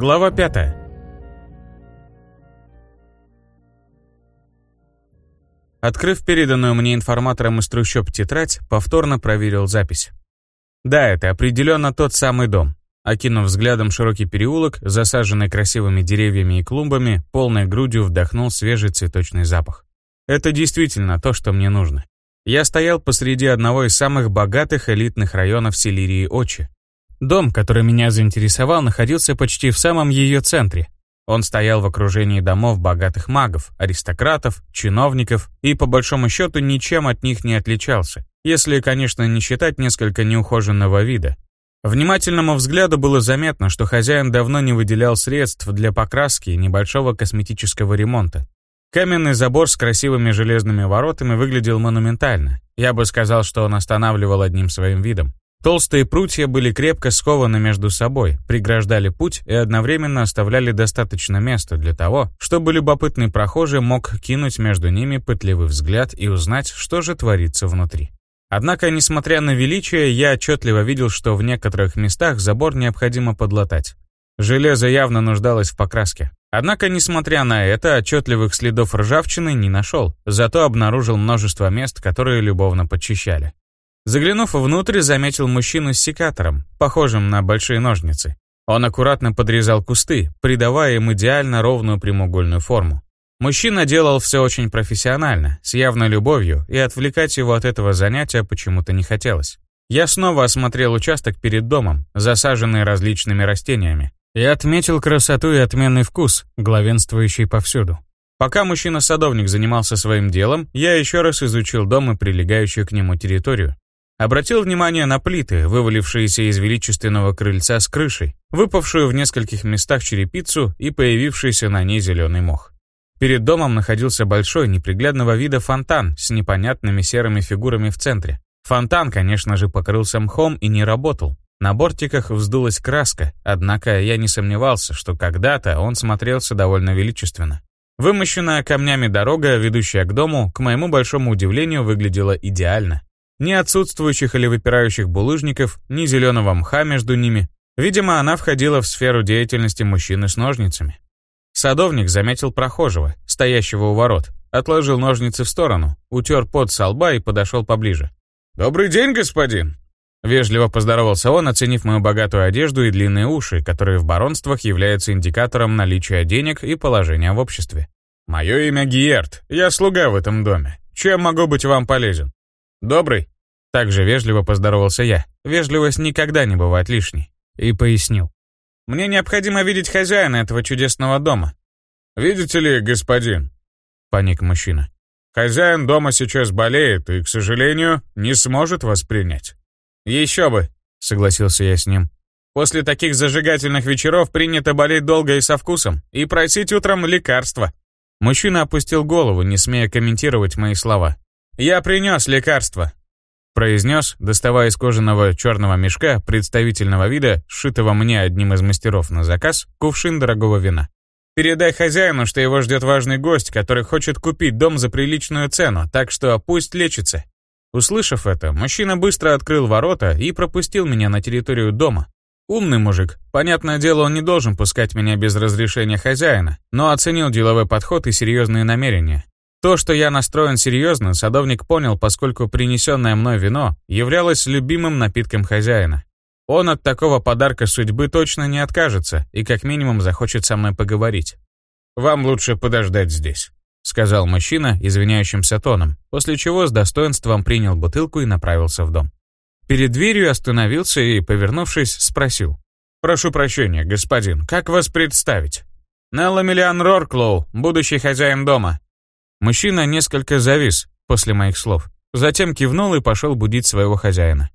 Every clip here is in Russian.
Глава 5 Открыв переданную мне информатором из трущоб тетрадь, повторно проверил запись. Да, это определенно тот самый дом. Окинув взглядом широкий переулок, засаженный красивыми деревьями и клумбами, полной грудью вдохнул свежий цветочный запах. Это действительно то, что мне нужно. Я стоял посреди одного из самых богатых элитных районов Селирии-Очи. Дом, который меня заинтересовал, находился почти в самом ее центре, он стоял в окружении домов богатых магов, аристократов, чиновников и, по большому счету, ничем от них не отличался, если, конечно, не считать несколько неухоженного вида. Внимательному взгляду было заметно, что хозяин давно не выделял средств для покраски и небольшого косметического ремонта. Каменный забор с красивыми железными воротами выглядел монументально. Я бы сказал, что он останавливал одним своим видом. Толстые прутья были крепко скованы между собой, преграждали путь и одновременно оставляли достаточно места для того, чтобы любопытный прохожий мог кинуть между ними пытливый взгляд и узнать, что же творится внутри. Однако, несмотря на величие, я отчетливо видел, что в некоторых местах забор необходимо подлатать. Железо явно нуждалось в покраске. Однако, несмотря на это, отчетливых следов ржавчины не нашел, зато обнаружил множество мест, которые любовно подчищали. Заглянув внутрь, заметил мужчину с секатором, похожим на большие ножницы. Он аккуратно подрезал кусты, придавая им идеально ровную прямоугольную форму. Мужчина делал все очень профессионально, с явной любовью, и отвлекать его от этого занятия почему-то не хотелось. Я снова осмотрел участок перед домом, засаженный различными растениями, и отметил красоту и отменный вкус, главенствующий повсюду. Пока мужчина-садовник занимался своим делом, я еще раз изучил дом и прилегающую к нему территорию, Обратил внимание на плиты, вывалившиеся из величественного крыльца с крышей, выпавшую в нескольких местах черепицу и появившийся на ней зеленый мох. Перед домом находился большой, неприглядного вида фонтан с непонятными серыми фигурами в центре. Фонтан, конечно же, покрылся мхом и не работал. На бортиках вздулась краска, однако я не сомневался, что когда-то он смотрелся довольно величественно. Вымощенная камнями дорога, ведущая к дому, к моему большому удивлению, выглядела идеально. Ни отсутствующих или выпирающих булыжников, ни зеленого мха между ними. Видимо, она входила в сферу деятельности мужчины с ножницами. Садовник заметил прохожего, стоящего у ворот, отложил ножницы в сторону, утер пот со лба и подошел поближе. «Добрый день, господин!» Вежливо поздоровался он, оценив мою богатую одежду и длинные уши, которые в баронствах являются индикатором наличия денег и положения в обществе. «Мое имя Гиерт, я слуга в этом доме. Чем могу быть вам полезен?» «Добрый!» Также вежливо поздоровался я. Вежливость никогда не бывает лишней. И пояснил. «Мне необходимо видеть хозяина этого чудесного дома». «Видите ли, господин?» Паник мужчина. «Хозяин дома сейчас болеет и, к сожалению, не сможет вас принять». «Еще бы», — согласился я с ним. «После таких зажигательных вечеров принято болеть долго и со вкусом, и просить утром лекарства». Мужчина опустил голову, не смея комментировать мои слова. «Я принес лекарство», — произнес, доставая из кожаного черного мешка представительного вида, сшитого мне одним из мастеров на заказ, кувшин дорогого вина. «Передай хозяину, что его ждет важный гость, который хочет купить дом за приличную цену, так что пусть лечится». Услышав это, мужчина быстро открыл ворота и пропустил меня на территорию дома. Умный мужик. Понятное дело, он не должен пускать меня без разрешения хозяина, но оценил деловой подход и серьезные намерения. То, что я настроен серьезно, садовник понял, поскольку принесенное мной вино являлось любимым напитком хозяина. Он от такого подарка судьбы точно не откажется и как минимум захочет со мной поговорить. «Вам лучше подождать здесь», — сказал мужчина извиняющимся тоном, после чего с достоинством принял бутылку и направился в дом. Перед дверью остановился и, повернувшись, спросил. «Прошу прощения, господин, как вас представить?» «Нелла Миллиан Рорклоу, будущий хозяин дома», Мужчина несколько завис после моих слов, затем кивнул и пошел будить своего хозяина.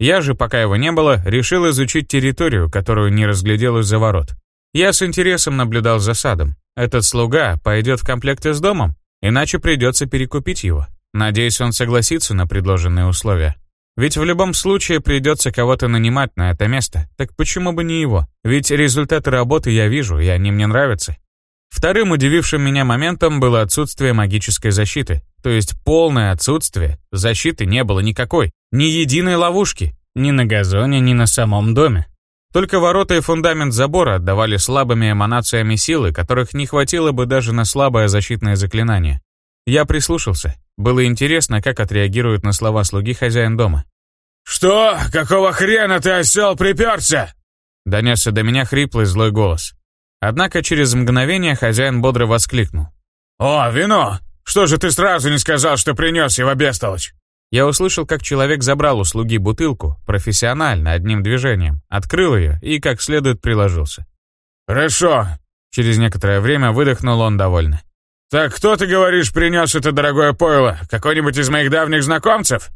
Я же, пока его не было, решил изучить территорию, которую не разглядел из-за ворот. Я с интересом наблюдал за садом. Этот слуга пойдет в комплекте с домом, иначе придется перекупить его. Надеюсь, он согласится на предложенные условия. Ведь в любом случае придется кого-то нанимать на это место, так почему бы не его? Ведь результаты работы я вижу, и они мне нравятся. Вторым удивившим меня моментом было отсутствие магической защиты. То есть полное отсутствие. Защиты не было никакой. Ни единой ловушки. Ни на газоне, ни на самом доме. Только ворота и фундамент забора отдавали слабыми эманациями силы, которых не хватило бы даже на слабое защитное заклинание. Я прислушался. Было интересно, как отреагирует на слова слуги хозяин дома. «Что? Какого хрена ты, осел, приперся?» Донесся до меня хриплый злой голос. Однако через мгновение хозяин бодро воскликнул. «О, вино! Что же ты сразу не сказал, что принес его, бестолочь?» Я услышал, как человек забрал у слуги бутылку, профессионально, одним движением, открыл ее и как следует приложился. «Хорошо», — через некоторое время выдохнул он довольно. «Так кто, ты говоришь, принес это дорогое пойло? Какой-нибудь из моих давних знакомцев?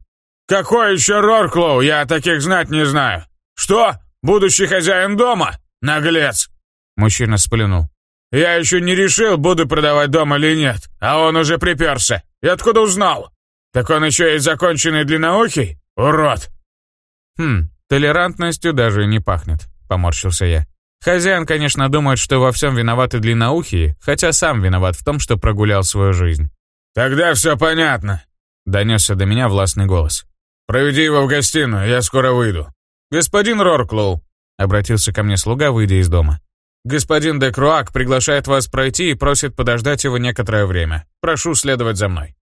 Какой еще Рорклоу? Я таких знать не знаю. Что? Будущий хозяин дома? Наглец!» Мужчина сплюнул. «Я еще не решил, буду продавать дом или нет, а он уже приперся. И откуда узнал?» Так он еще и законченный длинноухий? Урод!» «Хм, толерантностью даже не пахнет», — поморщился я. Хозяин, конечно, думает, что во всем виноваты длинноухие, хотя сам виноват в том, что прогулял свою жизнь. «Тогда все понятно», — донесся до меня властный голос. «Проведи его в гостиную, я скоро выйду». «Господин Рорклоу», — обратился ко мне слуга, выйдя из дома. «Господин де Круак приглашает вас пройти и просит подождать его некоторое время. Прошу следовать за мной».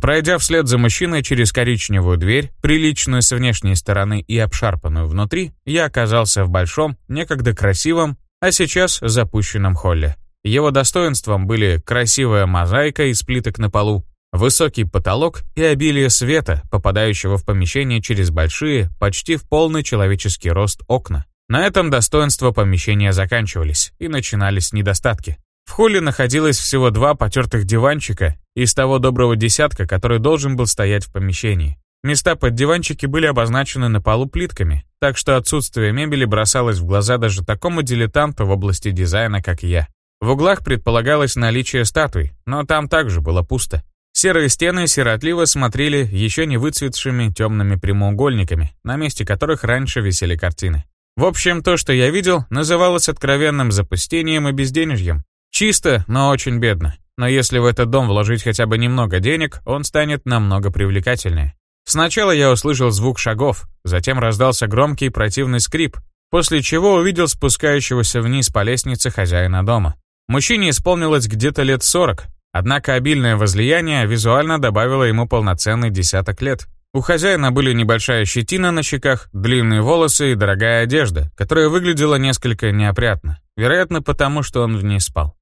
Пройдя вслед за мужчиной через коричневую дверь, приличную с внешней стороны и обшарпанную внутри, я оказался в большом, некогда красивом, а сейчас запущенном холле. Его достоинством были красивая мозаика из плиток на полу, высокий потолок и обилие света, попадающего в помещение через большие, почти в полный человеческий рост окна. На этом достоинства помещения заканчивались, и начинались недостатки. В холле находилось всего два потертых диванчика из того доброго десятка, который должен был стоять в помещении. Места под диванчики были обозначены на полу плитками, так что отсутствие мебели бросалось в глаза даже такому дилетанту в области дизайна, как я. В углах предполагалось наличие статуй, но там также было пусто. Серые стены сиротливо смотрели еще не выцветшими темными прямоугольниками, на месте которых раньше висели картины. В общем, то, что я видел, называлось откровенным запустением и безденежьем. Чисто, но очень бедно. Но если в этот дом вложить хотя бы немного денег, он станет намного привлекательнее. Сначала я услышал звук шагов, затем раздался громкий противный скрип, после чего увидел спускающегося вниз по лестнице хозяина дома. Мужчине исполнилось где-то лет 40, однако обильное возлияние визуально добавило ему полноценный десяток лет. У хозяина были небольшая щетина на щеках, длинные волосы и дорогая одежда, которая выглядела несколько неопрятно, вероятно потому, что он в ней спал.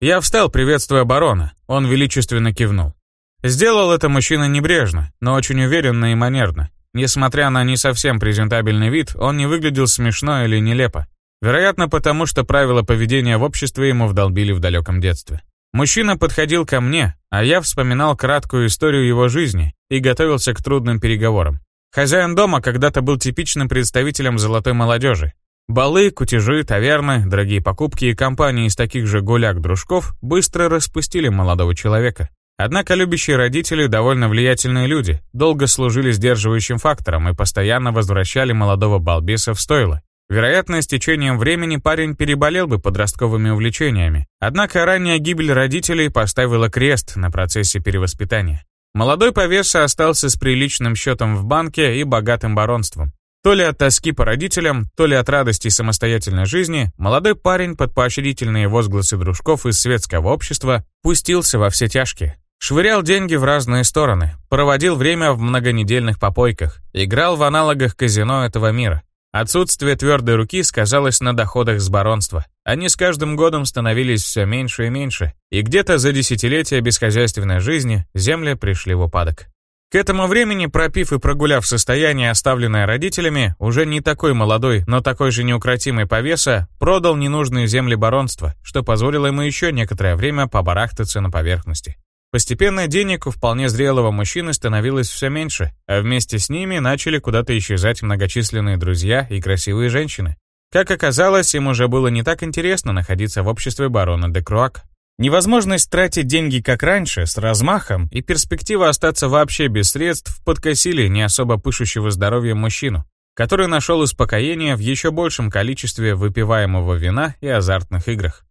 Я встал, приветствуя барона. Он величественно кивнул. Сделал это мужчина небрежно, но очень уверенно и манерно. Несмотря на не совсем презентабельный вид, он не выглядел смешно или нелепо. Вероятно, потому что правила поведения в обществе ему вдолбили в далеком детстве. Мужчина подходил ко мне, а я вспоминал краткую историю его жизни и готовился к трудным переговорам. Хозяин дома когда-то был типичным представителем золотой молодежи, Балы, кутежи, таверны, дорогие покупки и компании из таких же гуляк-дружков быстро распустили молодого человека. Однако любящие родители довольно влиятельные люди, долго служили сдерживающим фактором и постоянно возвращали молодого балбеса в стойло. Вероятно, с течением времени парень переболел бы подростковыми увлечениями. Однако ранняя гибель родителей поставила крест на процессе перевоспитания. Молодой повеса остался с приличным счетом в банке и богатым баронством. То ли от тоски по родителям, то ли от радости самостоятельной жизни, молодой парень под поощрительные возгласы дружков из светского общества пустился во все тяжкие. Швырял деньги в разные стороны, проводил время в многонедельных попойках, играл в аналогах казино этого мира. Отсутствие твердой руки сказалось на доходах с баронства. Они с каждым годом становились все меньше и меньше, и где-то за десятилетия бесхозяйственной жизни земли пришли в упадок. К этому времени, пропив и прогуляв состояние, оставленное родителями, уже не такой молодой, но такой же неукротимый повеса, продал ненужные земли баронства, что позволило ему еще некоторое время побарахтаться на поверхности. Постепенно денег у вполне зрелого мужчины становилось все меньше, а вместе с ними начали куда-то исчезать многочисленные друзья и красивые женщины. Как оказалось, им уже было не так интересно находиться в обществе барона де Круак. Невозможность тратить деньги как раньше, с размахом, и перспектива остаться вообще без средств подкосили не особо пышущего здоровьем мужчину, который нашел успокоение в еще большем количестве выпиваемого вина и азартных играх.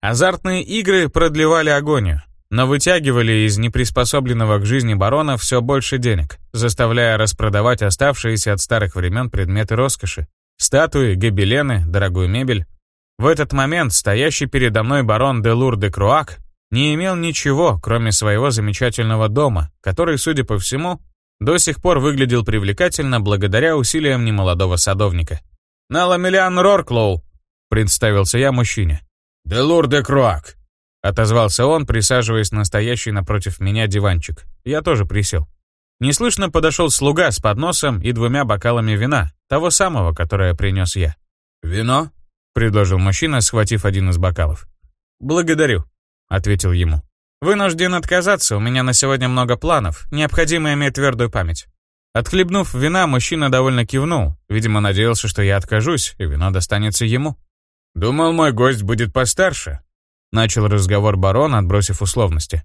Азартные игры продлевали агонию, но вытягивали из неприспособленного к жизни барона все больше денег, заставляя распродавать оставшиеся от старых времен предметы роскоши. Статуи, гобелены, дорогую мебель. В этот момент стоящий передо мной барон де Лур де Круак не имел ничего, кроме своего замечательного дома, который, судя по всему, до сих пор выглядел привлекательно благодаря усилиям немолодого садовника. «Наламелиан Рорклоу», — представился я мужчине. «Де Лур де Круак», — отозвался он, присаживаясь на стоящий напротив меня диванчик. Я тоже присел. Неслышно подошел слуга с подносом и двумя бокалами вина, того самого, которое принес я. «Вино?» — предложил мужчина, схватив один из бокалов. «Благодарю», — ответил ему. «Вынужден отказаться, у меня на сегодня много планов, необходимо иметь твердую память». Отхлебнув вина, мужчина довольно кивнул, видимо, надеялся, что я откажусь, и вино достанется ему. «Думал, мой гость будет постарше», — начал разговор барон, отбросив условности.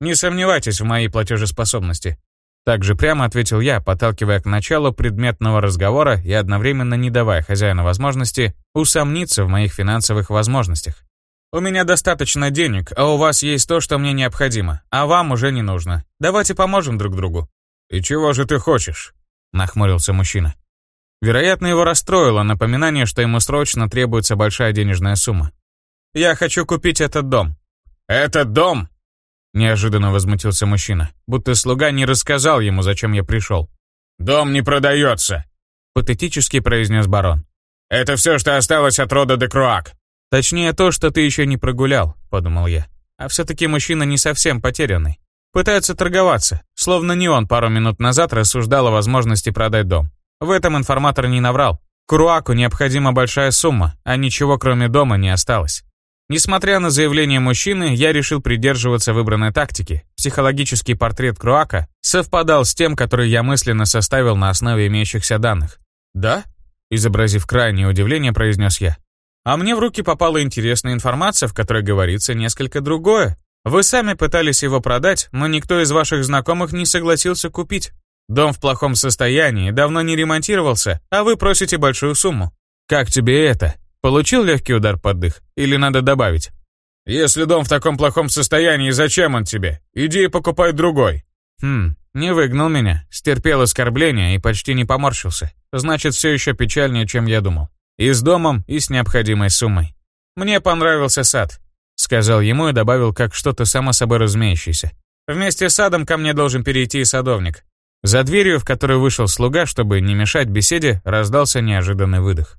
«Не сомневайтесь в моей платежеспособности», — также прямо ответил я, подталкивая к началу предметного разговора и одновременно не давая хозяину возможности усомниться в моих финансовых возможностях. «У меня достаточно денег, а у вас есть то, что мне необходимо, а вам уже не нужно. Давайте поможем друг другу». «И чего же ты хочешь?» — нахмурился мужчина. Вероятно, его расстроило напоминание, что ему срочно требуется большая денежная сумма. «Я хочу купить этот дом». «Этот дом?» Неожиданно возмутился мужчина, будто слуга не рассказал ему, зачем я пришел. «Дом не продается», — патетически произнес барон. «Это все, что осталось от рода де Круак. «Точнее то, что ты еще не прогулял», — подумал я. А все-таки мужчина не совсем потерянный. Пытается торговаться, словно не он пару минут назад рассуждал о возможности продать дом. В этом информатор не наврал. Куруаку необходима большая сумма, а ничего кроме дома не осталось. Несмотря на заявление мужчины, я решил придерживаться выбранной тактики. Психологический портрет Круака совпадал с тем, который я мысленно составил на основе имеющихся данных. «Да?» — изобразив крайнее удивление, произнес я. А мне в руки попала интересная информация, в которой говорится несколько другое. Вы сами пытались его продать, но никто из ваших знакомых не согласился купить. Дом в плохом состоянии, давно не ремонтировался, а вы просите большую сумму. Как тебе это? Получил легкий удар под дых? Или надо добавить? Если дом в таком плохом состоянии, зачем он тебе? Иди и покупай другой. Хм, не выгнал меня, стерпел оскорбления и почти не поморщился. Значит, все еще печальнее, чем я думал. И с домом, и с необходимой суммой. «Мне понравился сад», — сказал ему и добавил как что-то само собой разумеющееся. «Вместе с садом ко мне должен перейти и садовник». За дверью, в которую вышел слуга, чтобы не мешать беседе, раздался неожиданный выдох.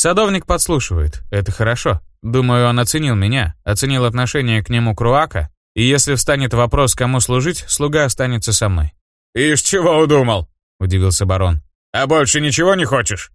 Садовник подслушивает, это хорошо. Думаю, он оценил меня, оценил отношение к нему Круака, и если встанет вопрос, кому служить, слуга останется со мной. «Ишь, чего удумал?» — удивился барон. «А больше ничего не хочешь?»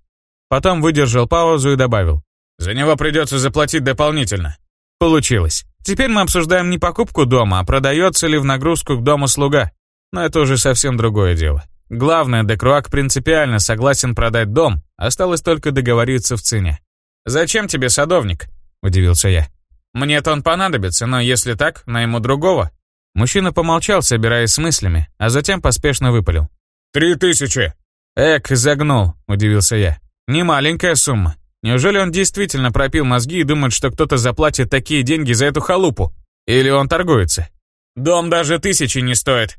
Потом выдержал паузу и добавил. «За него придется заплатить дополнительно». Получилось. Теперь мы обсуждаем не покупку дома, а продается ли в нагрузку к дому слуга. Но это уже совсем другое дело. Главное, Декруак принципиально согласен продать дом, осталось только договориться в цене. «Зачем тебе садовник?» – удивился я. «Мне-то он понадобится, но если так, найму другого». Мужчина помолчал, собираясь с мыслями, а затем поспешно выпалил. «Три тысячи!» «Эк, загнул», – удивился я. Не маленькая сумма. Неужели он действительно пропил мозги и думает, что кто-то заплатит такие деньги за эту халупу? Или он торгуется? Дом даже тысячи не стоит.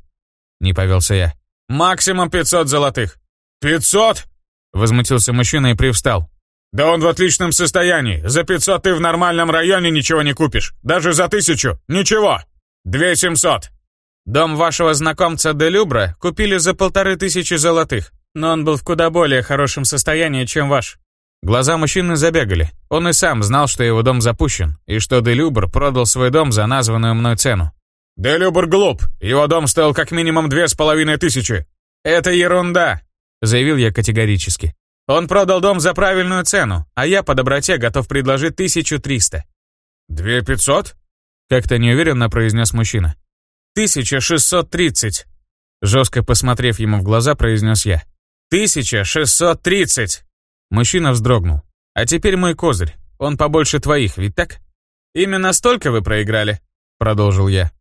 Не повелся я. Максимум 500 золотых. 500? Возмутился мужчина и привстал. Да он в отличном состоянии. За 500 ты в нормальном районе ничего не купишь. Даже за тысячу. Ничего. 2700. Дом вашего знакомца Делюбра купили за полторы тысячи золотых но он был в куда более хорошем состоянии, чем ваш. Глаза мужчины забегали. Он и сам знал, что его дом запущен, и что Делюбр продал свой дом за названную мной цену. «Делюбр глуп! Его дом стоил как минимум две с половиной тысячи!» «Это ерунда!» — заявил я категорически. «Он продал дом за правильную цену, а я по доброте готов предложить тысячу триста». «Две пятьсот?» — как-то неуверенно произнес мужчина. «Тысяча шестьсот тридцать!» Жестко посмотрев ему в глаза, произнес я. «Тысяча шестьсот тридцать!» Мужчина вздрогнул. «А теперь мой козырь. Он побольше твоих, ведь так?» «Именно столько вы проиграли», — продолжил я.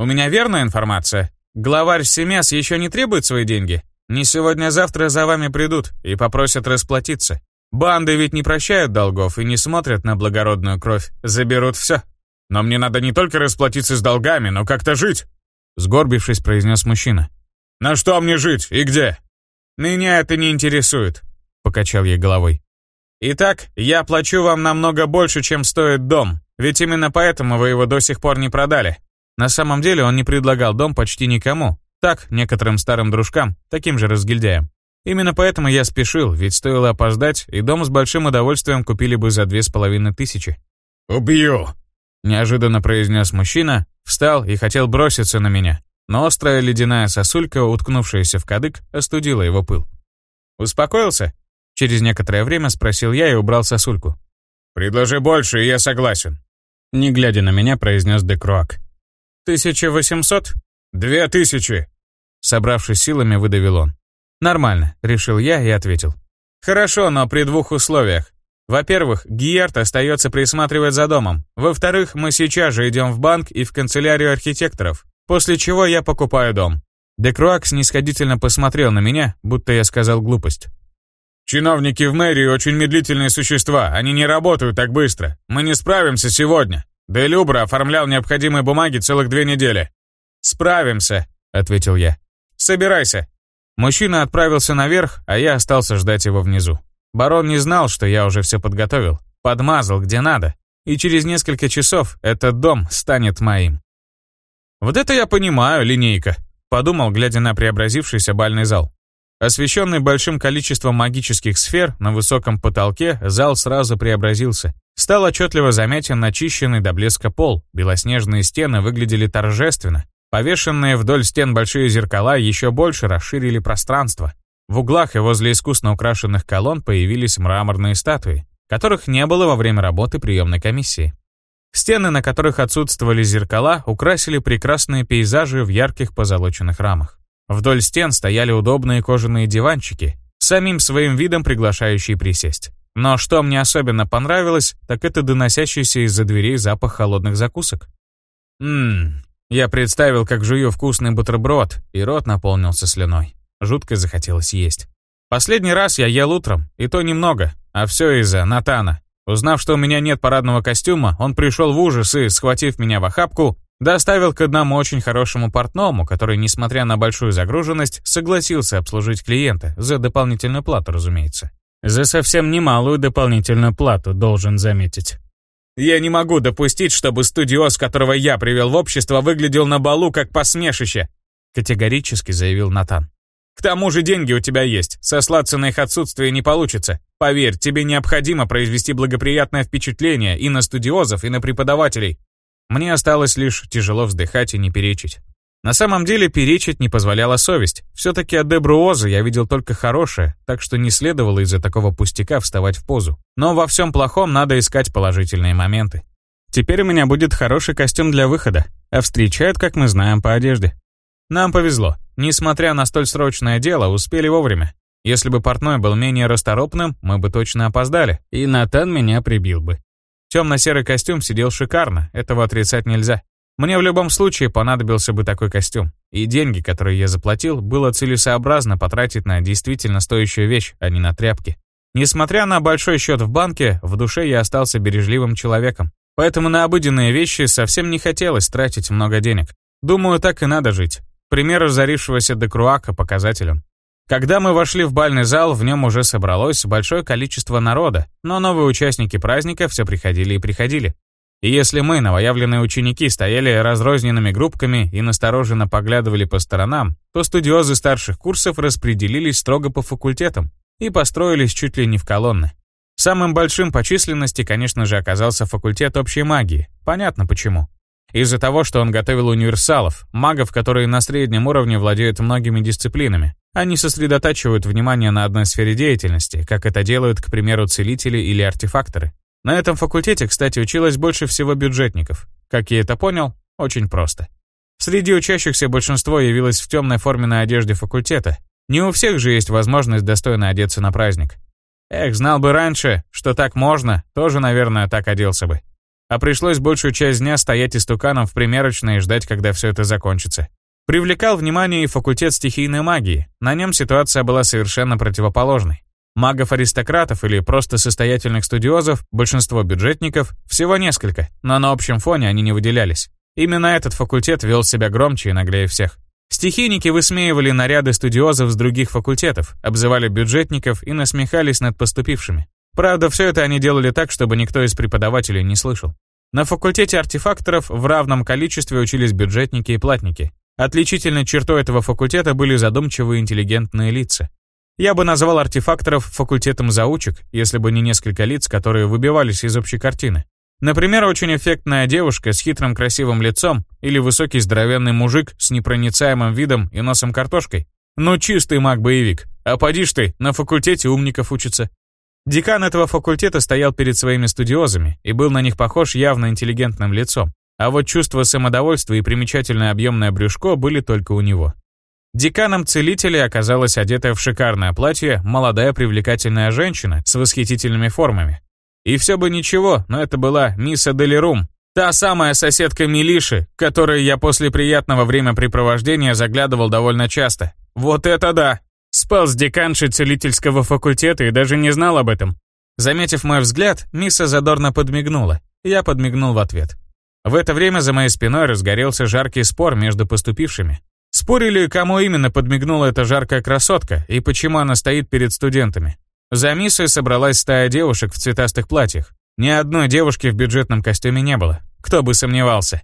«У меня верная информация? Главарь Семяс еще не требует свои деньги? Не сегодня-завтра за вами придут и попросят расплатиться. Банды ведь не прощают долгов и не смотрят на благородную кровь. Заберут все. Но мне надо не только расплатиться с долгами, но как-то жить», — сгорбившись, произнес мужчина. «На что мне жить и где?» «Меня это не интересует», — покачал ей головой. Итак, я плачу вам намного больше, чем стоит дом, ведь именно поэтому вы его до сих пор не продали. На самом деле он не предлагал дом почти никому, так, некоторым старым дружкам, таким же разгильдяям. Именно поэтому я спешил, ведь стоило опоздать, и дом с большим удовольствием купили бы за две с половиной тысячи. «Убью!» — неожиданно произнес мужчина, встал и хотел броситься на меня, но острая ледяная сосулька, уткнувшаяся в кадык, остудила его пыл. «Успокоился?» — через некоторое время спросил я и убрал сосульку. «Предложи больше, и я согласен», — не глядя на меня, произнес Декруак. «Тысяча восемьсот?» «Две тысячи!» Собравшись силами, выдавил он. «Нормально», — решил я и ответил. «Хорошо, но при двух условиях. Во-первых, Гиерт остается присматривать за домом. Во-вторых, мы сейчас же идем в банк и в канцелярию архитекторов, после чего я покупаю дом». Декруак снисходительно посмотрел на меня, будто я сказал глупость. «Чиновники в мэрии очень медлительные существа, они не работают так быстро. Мы не справимся сегодня. Де Любра оформлял необходимые бумаги целых две недели». «Справимся», — ответил я. «Собирайся, Мужчина отправился наверх, а я остался ждать его внизу. Барон не знал, что я уже все подготовил, подмазал где надо, и через несколько часов этот дом станет моим. «Вот это я понимаю, линейка», — подумал, глядя на преобразившийся бальный зал. Освещенный большим количеством магических сфер на высоком потолке, зал сразу преобразился. Стал отчетливо заметен начищенный до блеска пол, белоснежные стены выглядели торжественно, Повешенные вдоль стен большие зеркала еще больше расширили пространство. В углах и возле искусно украшенных колонн появились мраморные статуи, которых не было во время работы приемной комиссии. Стены, на которых отсутствовали зеркала, украсили прекрасные пейзажи в ярких позолоченных рамах. Вдоль стен стояли удобные кожаные диванчики, самим своим видом приглашающие присесть. Но что мне особенно понравилось, так это доносящийся из-за дверей запах холодных закусок. Ммм, я представил, как жую вкусный бутерброд, и рот наполнился слюной. Жутко захотелось есть. Последний раз я ел утром, и то немного, а все из-за Натана. Узнав, что у меня нет парадного костюма, он пришел в ужас и, схватив меня в охапку, доставил к одному очень хорошему портному, который, несмотря на большую загруженность, согласился обслужить клиента, за дополнительную плату, разумеется. За совсем немалую дополнительную плату, должен заметить. Я не могу допустить, чтобы студиоз, которого я привел в общество, выглядел на балу как посмешище», категорически заявил Натан. «К тому же деньги у тебя есть, сослаться на их отсутствие не получится. Поверь, тебе необходимо произвести благоприятное впечатление и на студиозов, и на преподавателей. Мне осталось лишь тяжело вздыхать и не перечить. На самом деле перечить не позволяла совесть. Все-таки от Дебруоза я видел только хорошее, так что не следовало из-за такого пустяка вставать в позу. Но во всем плохом надо искать положительные моменты. Теперь у меня будет хороший костюм для выхода, а встречают, как мы знаем, по одежде. Нам повезло. Несмотря на столь срочное дело, успели вовремя. Если бы портной был менее расторопным, мы бы точно опоздали, и Натан меня прибил бы. Темно-серый костюм сидел шикарно, этого отрицать нельзя. Мне в любом случае понадобился бы такой костюм, и деньги, которые я заплатил, было целесообразно потратить на действительно стоящую вещь, а не на тряпки. Несмотря на большой счет в банке, в душе я остался бережливым человеком, поэтому на обыденные вещи совсем не хотелось тратить много денег. Думаю, так и надо жить. Пример разорившегося Декруака показателен. Когда мы вошли в бальный зал, в нем уже собралось большое количество народа, но новые участники праздника все приходили и приходили. И если мы, новоявленные ученики, стояли разрозненными группками и настороженно поглядывали по сторонам, то студиозы старших курсов распределились строго по факультетам и построились чуть ли не в колонны. Самым большим по численности, конечно же, оказался факультет общей магии. Понятно почему. Из-за того, что он готовил универсалов, магов, которые на среднем уровне владеют многими дисциплинами. Они сосредотачивают внимание на одной сфере деятельности, как это делают, к примеру, целители или артефакторы. На этом факультете, кстати, училось больше всего бюджетников. Как я это понял? Очень просто. Среди учащихся большинство явилось в темной форменной одежде факультета. Не у всех же есть возможность достойно одеться на праздник. Эх, знал бы раньше, что так можно, тоже, наверное, так оделся бы. А пришлось большую часть дня стоять истуканом в примерочной и ждать, когда все это закончится. Привлекал внимание и факультет стихийной магии. На нем ситуация была совершенно противоположной. Магов-аристократов или просто состоятельных студиозов, большинство бюджетников, всего несколько, но на общем фоне они не выделялись. Именно этот факультет вел себя громче и наглее всех. Стихийники высмеивали наряды студиозов с других факультетов, обзывали бюджетников и насмехались над поступившими. Правда, все это они делали так, чтобы никто из преподавателей не слышал. На факультете артефакторов в равном количестве учились бюджетники и платники. Отличительной чертой этого факультета были задумчивые интеллигентные лица. Я бы назвал артефакторов факультетом заучек, если бы не несколько лиц, которые выбивались из общей картины. Например, очень эффектная девушка с хитрым красивым лицом или высокий здоровенный мужик с непроницаемым видом и носом картошкой. Ну, чистый маг-боевик. А поди ж ты, на факультете умников учится. Декан этого факультета стоял перед своими студиозами и был на них похож явно интеллигентным лицом. А вот чувство самодовольства и примечательное объемное брюшко были только у него. Деканом целителей оказалась одетая в шикарное платье молодая привлекательная женщина с восхитительными формами. И все бы ничего, но это была мисс Аделерум, та самая соседка Милиши, которой я после приятного времяпрепровождения заглядывал довольно часто. Вот это да! Спал с деканшей целительского факультета и даже не знал об этом. Заметив мой взгляд, мисса задорно подмигнула. Я подмигнул в ответ. В это время за моей спиной разгорелся жаркий спор между поступившими. Спорили, кому именно подмигнула эта жаркая красотка и почему она стоит перед студентами. За миссой собралась стая девушек в цветастых платьях. Ни одной девушки в бюджетном костюме не было. Кто бы сомневался.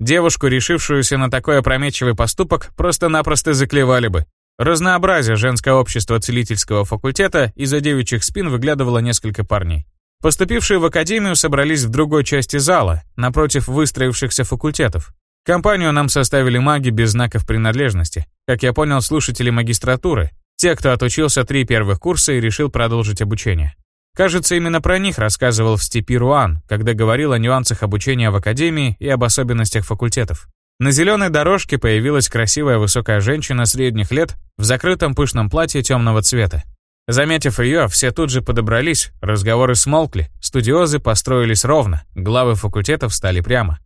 Девушку, решившуюся на такой опрометчивый поступок, просто-напросто заклевали бы. Разнообразие женского общества целительского факультета из-за девичьих спин выглядывало несколько парней. Поступившие в академию собрались в другой части зала, напротив выстроившихся факультетов. Компанию нам составили маги без знаков принадлежности. Как я понял, слушатели магистратуры, те, кто отучился три первых курса и решил продолжить обучение. Кажется, именно про них рассказывал в степи Руан, когда говорил о нюансах обучения в академии и об особенностях факультетов. На зеленой дорожке появилась красивая высокая женщина средних лет в закрытом пышном платье темного цвета. Заметив ее, все тут же подобрались, разговоры смолкли, студиозы построились ровно, главы факультетов стали прямо.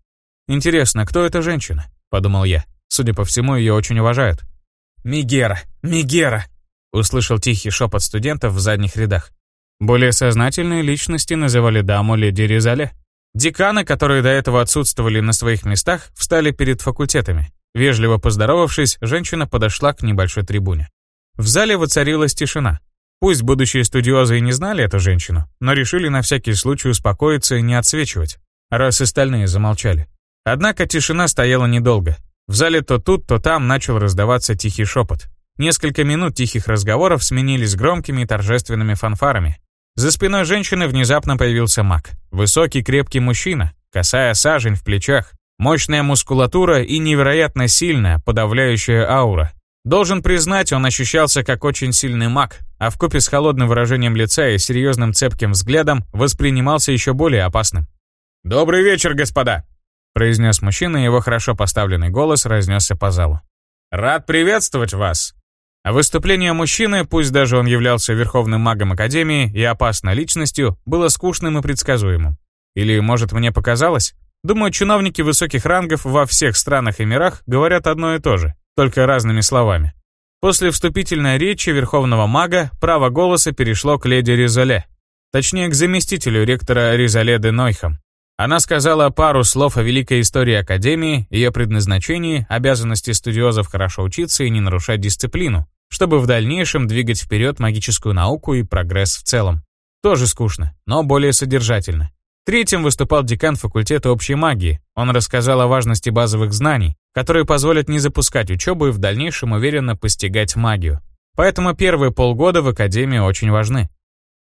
«Интересно, кто эта женщина?» — подумал я. Судя по всему, ее очень уважают. «Мигера! Мигера!» — услышал тихий шепот студентов в задних рядах. Более сознательные личности называли даму леди Резале. Деканы, которые до этого отсутствовали на своих местах, встали перед факультетами. Вежливо поздоровавшись, женщина подошла к небольшой трибуне. В зале воцарилась тишина. Пусть будущие студиозы и не знали эту женщину, но решили на всякий случай успокоиться и не отсвечивать, раз остальные замолчали. Однако тишина стояла недолго. В зале то тут, то там начал раздаваться тихий шепот. Несколько минут тихих разговоров сменились громкими и торжественными фанфарами. За спиной женщины внезапно появился маг. Высокий, крепкий мужчина, косая сажень в плечах, мощная мускулатура и невероятно сильная, подавляющая аура. Должен признать, он ощущался как очень сильный маг, а вкупе с холодным выражением лица и серьезным цепким взглядом воспринимался еще более опасным. «Добрый вечер, господа!» произнес мужчина, и его хорошо поставленный голос разнесся по залу. «Рад приветствовать вас! А выступление мужчины, пусть даже он являлся верховным магом Академии и опасной личностью, было скучным и предсказуемым. Или, может, мне показалось? Думаю, чиновники высоких рангов во всех странах и мирах говорят одно и то же, только разными словами. После вступительной речи верховного мага право голоса перешло к леди Ризоле, точнее к заместителю ректора Ризоле де Нойхам. Она сказала пару слов о великой истории Академии, ее предназначении, обязанности студиозов хорошо учиться и не нарушать дисциплину, чтобы в дальнейшем двигать вперед магическую науку и прогресс в целом. Тоже скучно, но более содержательно. Третьим выступал декан факультета общей магии. Он рассказал о важности базовых знаний, которые позволят не запускать учебу и в дальнейшем уверенно постигать магию. Поэтому первые полгода в Академии очень важны.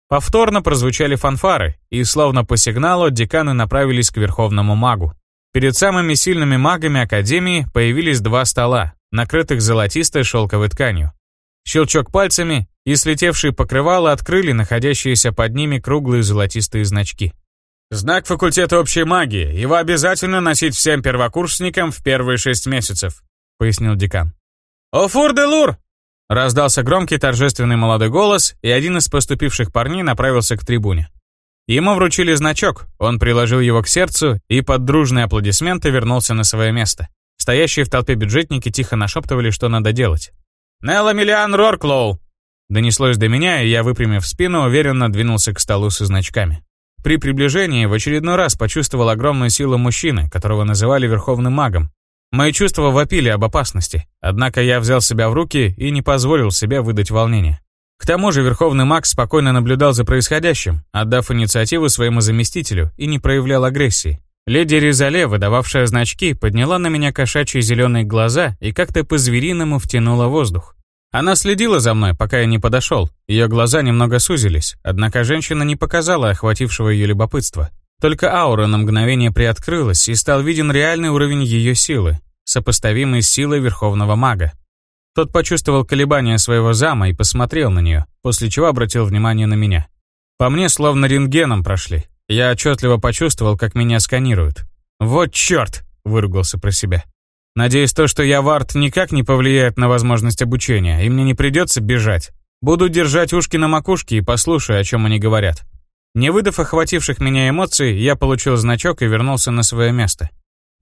Повторно прозвучали фанфары, и словно по сигналу деканы направились к верховному магу. Перед самыми сильными магами Академии появились два стола, накрытых золотистой шелковой тканью. Щелчок пальцами, и слетевшие покрывала открыли находящиеся под ними круглые золотистые значки. «Знак факультета общей магии. Его обязательно носить всем первокурсникам в первые шесть месяцев», — пояснил декан. «Офур де лур!» Раздался громкий торжественный молодой голос, и один из поступивших парней направился к трибуне. Ему вручили значок, он приложил его к сердцу и под дружные аплодисменты вернулся на свое место. Стоящие в толпе бюджетники тихо нашептывали, что надо делать. «Нелла Миллиан Рорклоу!» Донеслось до меня, и я, выпрямив спину, уверенно двинулся к столу со значками. При приближении в очередной раз почувствовал огромную силу мужчины, которого называли Верховным Магом, Мои чувства вопили об опасности, однако я взял себя в руки и не позволил себе выдать волнение. К тому же Верховный Маг спокойно наблюдал за происходящим, отдав инициативу своему заместителю и не проявлял агрессии. Леди Резале, выдававшая значки, подняла на меня кошачьи зеленые глаза и как-то по-звериному втянула воздух. Она следила за мной, пока я не подошел. Ее глаза немного сузились, однако женщина не показала охватившего ее любопытства. Только аура на мгновение приоткрылась, и стал виден реальный уровень ее силы, сопоставимый с силой Верховного Мага. Тот почувствовал колебания своего зама и посмотрел на нее, после чего обратил внимание на меня. По мне словно рентгеном прошли. Я отчетливо почувствовал, как меня сканируют. «Вот черт!» — выругался про себя. «Надеюсь, то, что я в арт, никак не повлияет на возможность обучения, и мне не придется бежать. Буду держать ушки на макушке и послушаю, о чем они говорят». Не выдав охвативших меня эмоций, я получил значок и вернулся на свое место.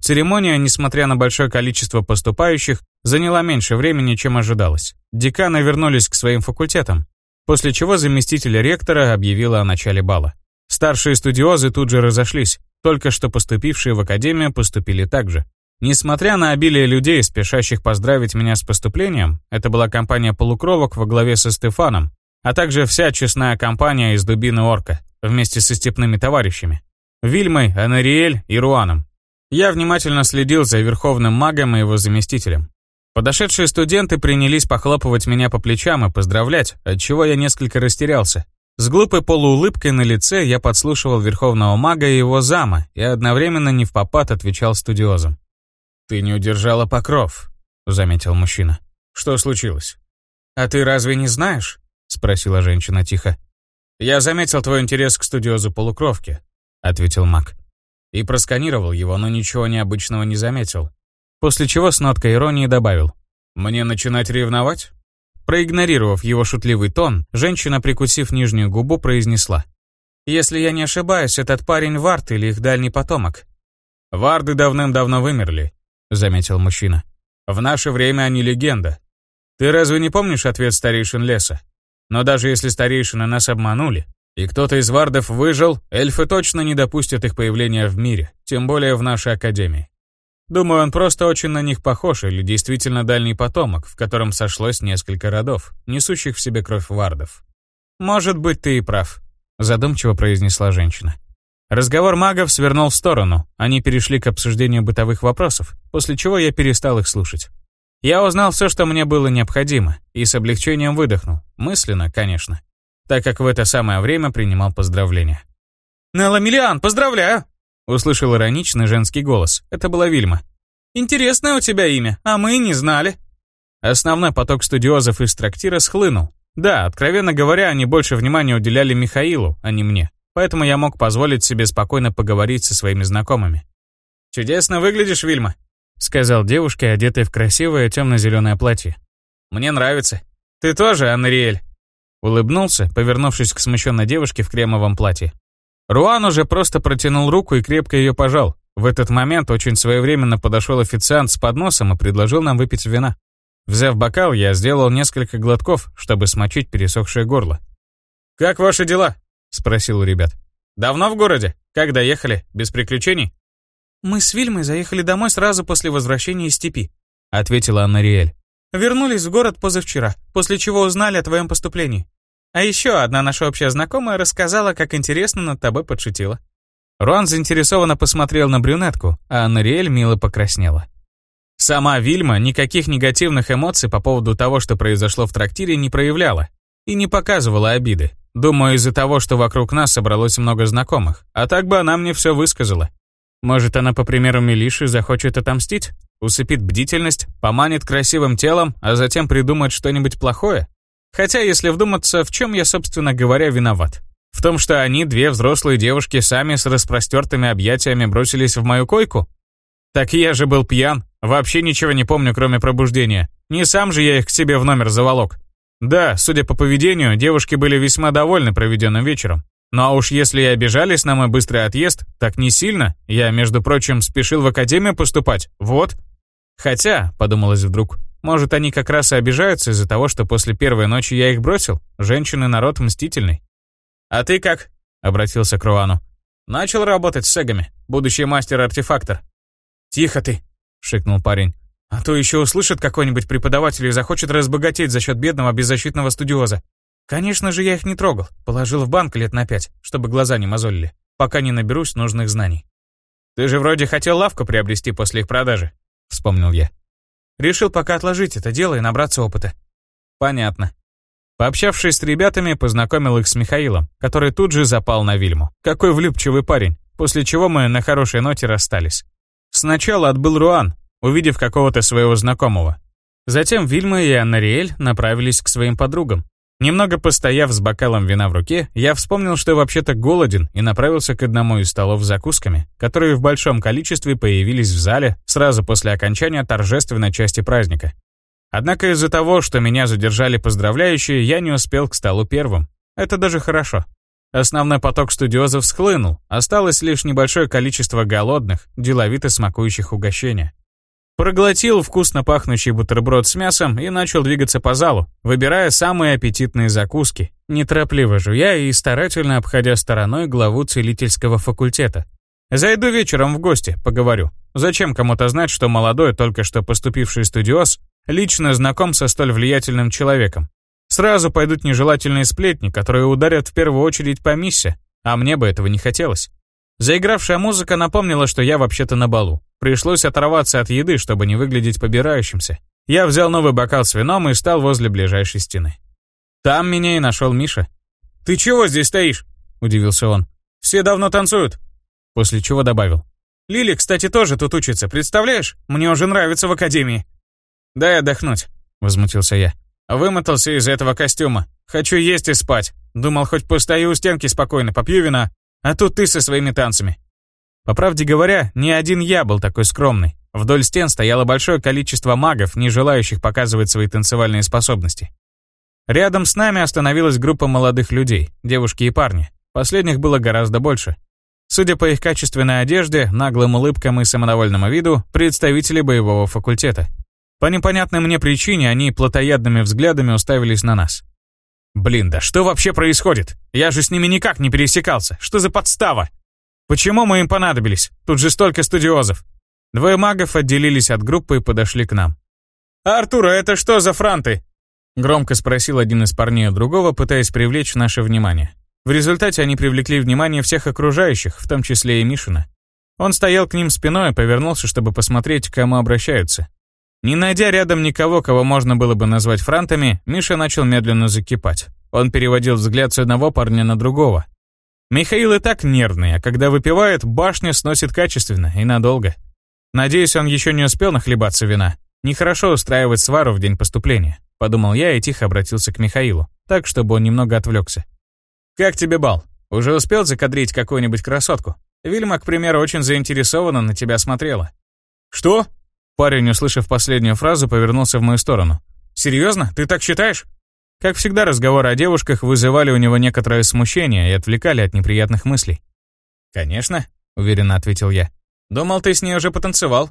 Церемония, несмотря на большое количество поступающих, заняла меньше времени, чем ожидалось. Деканы вернулись к своим факультетам, после чего заместитель ректора объявила о начале бала. Старшие студиозы тут же разошлись, только что поступившие в академию поступили также. Несмотря на обилие людей, спешащих поздравить меня с поступлением, это была компания полукровок во главе со Стефаном, а также вся честная компания из Дубины Орка, вместе со степными товарищами. Вильмой, Анариэль и Руаном. Я внимательно следил за верховным магом и его заместителем. Подошедшие студенты принялись похлопывать меня по плечам и поздравлять, отчего я несколько растерялся. С глупой полуулыбкой на лице я подслушивал верховного мага и его зама и одновременно не в попад отвечал студиозам. «Ты не удержала покров», — заметил мужчина. «Что случилось?» «А ты разве не знаешь?» — спросила женщина тихо. «Я заметил твой интерес к студиозу полукровки», — ответил маг и просканировал его, но ничего необычного не заметил. После чего с ноткой иронии добавил «Мне начинать ревновать?» Проигнорировав его шутливый тон, женщина, прикусив нижнюю губу, произнесла «Если я не ошибаюсь, этот парень Вард или их дальний потомок?» «Варды давным-давно вымерли», — заметил мужчина. «В наше время они легенда. Ты разве не помнишь ответ старейшин леса? Но даже если старейшины нас обманули, и кто-то из вардов выжил, эльфы точно не допустят их появления в мире, тем более в нашей академии. Думаю, он просто очень на них похож или действительно дальний потомок, в котором сошлось несколько родов, несущих в себе кровь вардов. «Может быть, ты и прав», — задумчиво произнесла женщина. Разговор магов свернул в сторону, они перешли к обсуждению бытовых вопросов, после чего я перестал их слушать. Я узнал все, что мне было необходимо, и с облегчением выдохнул, мысленно, конечно так как в это самое время принимал поздравления. «Нелла поздравляю!» Услышал ироничный женский голос. Это была Вильма. «Интересное у тебя имя, а мы не знали». Основной поток студиозов из трактира схлынул. Да, откровенно говоря, они больше внимания уделяли Михаилу, а не мне. Поэтому я мог позволить себе спокойно поговорить со своими знакомыми. «Чудесно выглядишь, Вильма», — сказал девушке, одетая в красивое темно-зеленое платье. «Мне нравится. Ты тоже, Анриэль?» Улыбнулся, повернувшись к смущенной девушке в кремовом платье. Руан уже просто протянул руку и крепко ее пожал. В этот момент очень своевременно подошел официант с подносом и предложил нам выпить вина. Взяв бокал, я сделал несколько глотков, чтобы смочить пересохшее горло. «Как ваши дела?» — спросил у ребят. «Давно в городе? Как доехали? Без приключений?» «Мы с Вильмой заехали домой сразу после возвращения из степи», — ответила Анна Риэль. Вернулись в город позавчера, после чего узнали о твоем поступлении. А еще одна наша общая знакомая рассказала, как интересно над тобой подшутила». Руан заинтересованно посмотрел на брюнетку, а Анариэль мило покраснела. Сама Вильма никаких негативных эмоций по поводу того, что произошло в трактире, не проявляла и не показывала обиды. Думаю, из-за того, что вокруг нас собралось много знакомых, а так бы она мне все высказала. Может, она, по примеру Милиши, захочет отомстить? Усыпит бдительность, поманит красивым телом, а затем придумает что-нибудь плохое? Хотя, если вдуматься, в чем я, собственно говоря, виноват? В том, что они, две взрослые девушки, сами с распростертыми объятиями бросились в мою койку? Так я же был пьян, вообще ничего не помню, кроме пробуждения. Не сам же я их к себе в номер заволок. Да, судя по поведению, девушки были весьма довольны проведенным вечером. Ну а уж если и обижались на мой быстрый отъезд, так не сильно. Я, между прочим, спешил в академию поступать. Вот. Хотя, подумалось вдруг, может, они как раз и обижаются из-за того, что после первой ночи я их бросил? Женщины народ мстительный. «А ты как?» — обратился к Руану. «Начал работать с сегами, будущий мастер-артефактор». «Тихо ты!» — шикнул парень. «А то еще услышит какой-нибудь преподаватель и захочет разбогатеть за счет бедного беззащитного студиоза. Конечно же, я их не трогал. Положил в банк лет на пять, чтобы глаза не мозолили, пока не наберусь нужных знаний. Ты же вроде хотел лавку приобрести после их продажи, вспомнил я. Решил пока отложить это дело и набраться опыта. Понятно. Пообщавшись с ребятами, познакомил их с Михаилом, который тут же запал на Вильму. Какой влюбчивый парень, после чего мы на хорошей ноте расстались. Сначала отбыл Руан, увидев какого-то своего знакомого. Затем Вильма и Аннариэль направились к своим подругам. Немного постояв с бокалом вина в руке, я вспомнил, что вообще-то голоден и направился к одному из столов с закусками, которые в большом количестве появились в зале сразу после окончания торжественной части праздника. Однако из-за того, что меня задержали поздравляющие, я не успел к столу первым. Это даже хорошо. Основной поток студиозов схлынул, осталось лишь небольшое количество голодных, деловито смакующих угощения. Проглотил вкусно пахнущий бутерброд с мясом и начал двигаться по залу, выбирая самые аппетитные закуски, неторопливо жуя и старательно обходя стороной главу целительского факультета. Зайду вечером в гости, поговорю. Зачем кому-то знать, что молодой, только что поступивший студиоз, лично знаком со столь влиятельным человеком? Сразу пойдут нежелательные сплетни, которые ударят в первую очередь по миссе, а мне бы этого не хотелось. Заигравшая музыка напомнила, что я вообще-то на балу. Пришлось оторваться от еды, чтобы не выглядеть побирающимся. Я взял новый бокал с вином и стал возле ближайшей стены. Там меня и нашел Миша. «Ты чего здесь стоишь?» – удивился он. «Все давно танцуют». После чего добавил. «Лили, кстати, тоже тут учится, представляешь? Мне уже нравится в академии». «Дай отдохнуть», – возмутился я. Вымотался из этого костюма. Хочу есть и спать. Думал, хоть постою у стенки спокойно, попью вина, а тут ты со своими танцами. По правде говоря, не один я был такой скромный. Вдоль стен стояло большое количество магов, не желающих показывать свои танцевальные способности. Рядом с нами остановилась группа молодых людей, девушки и парни. Последних было гораздо больше. Судя по их качественной одежде, наглым улыбкам и самодовольному виду, представители боевого факультета. По непонятной мне причине они плотоядными взглядами уставились на нас. Блин, да что вообще происходит? Я же с ними никак не пересекался. Что за подстава? Почему мы им понадобились? Тут же столько студиозов. Двое магов отделились от группы и подошли к нам. «Артур, а это что за франты?» Громко спросил один из парней у другого, пытаясь привлечь наше внимание. В результате они привлекли внимание всех окружающих, в том числе и Мишина. Он стоял к ним спиной и повернулся, чтобы посмотреть, к кому обращаются. Не найдя рядом никого, кого можно было бы назвать франтами, Миша начал медленно закипать. Он переводил взгляд с одного парня на другого. Михаил и так нервный, а когда выпивает, башню сносит качественно и надолго. Надеюсь, он еще не успел нахлебаться вина. Нехорошо устраивать свару в день поступления, подумал я и тихо обратился к Михаилу, так, чтобы он немного отвлекся. «Как тебе бал? Уже успел закадрить какую-нибудь красотку? Вильма, к примеру, очень заинтересованно на тебя смотрела». «Что?» Парень, услышав последнюю фразу, повернулся в мою сторону. «Серьезно? Ты так считаешь?» Как всегда, разговоры о девушках вызывали у него некоторое смущение и отвлекали от неприятных мыслей. «Конечно», — уверенно ответил я. «Думал, ты с ней уже потанцевал?»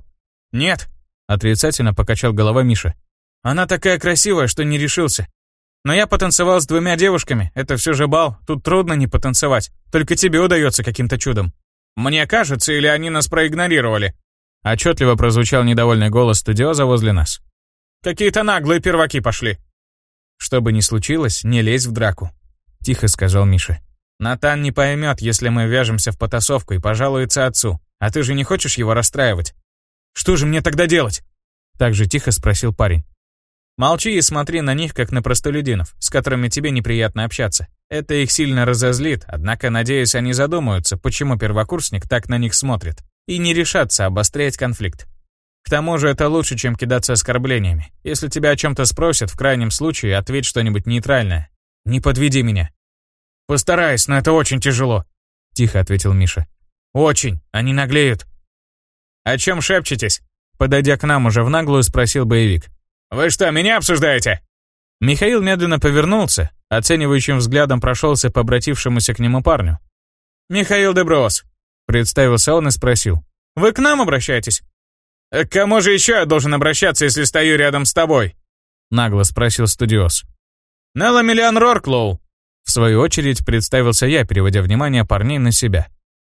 «Нет», — отрицательно покачал головой Миша. «Она такая красивая, что не решился. Но я потанцевал с двумя девушками, это все же бал, тут трудно не потанцевать. Только тебе удается каким-то чудом. Мне кажется, или они нас проигнорировали?» Отчетливо прозвучал недовольный голос студиоза возле нас. «Какие-то наглые перваки пошли!» «Что бы ни случилось, не лезь в драку», — тихо сказал Миша. «Натан не поймет, если мы вяжемся в потасовку и пожалуется отцу. А ты же не хочешь его расстраивать?» «Что же мне тогда делать?» Так же тихо спросил парень. «Молчи и смотри на них, как на простолюдинов, с которыми тебе неприятно общаться. Это их сильно разозлит, однако, надеюсь, они задумаются, почему первокурсник так на них смотрит и не решаться обострять конфликт. К тому же это лучше, чем кидаться оскорблениями. Если тебя о чем-то спросят, в крайнем случае ответь что-нибудь нейтральное. Не подведи меня. Постараюсь, но это очень тяжело, тихо ответил Миша. Очень, они наглеют. О чем шепчетесь? Подойдя к нам уже в наглую, спросил боевик. «Вы что, меня обсуждаете?» Михаил медленно повернулся, оценивающим взглядом прошелся по обратившемуся к нему парню. «Михаил Деброс, Представился он и спросил. «Вы к нам обращаетесь?» «К кому же еще я должен обращаться, если стою рядом с тобой?» Нагло спросил студиос. «Нелла Миллиан Рорклоу!» В свою очередь представился я, переводя внимание парней на себя.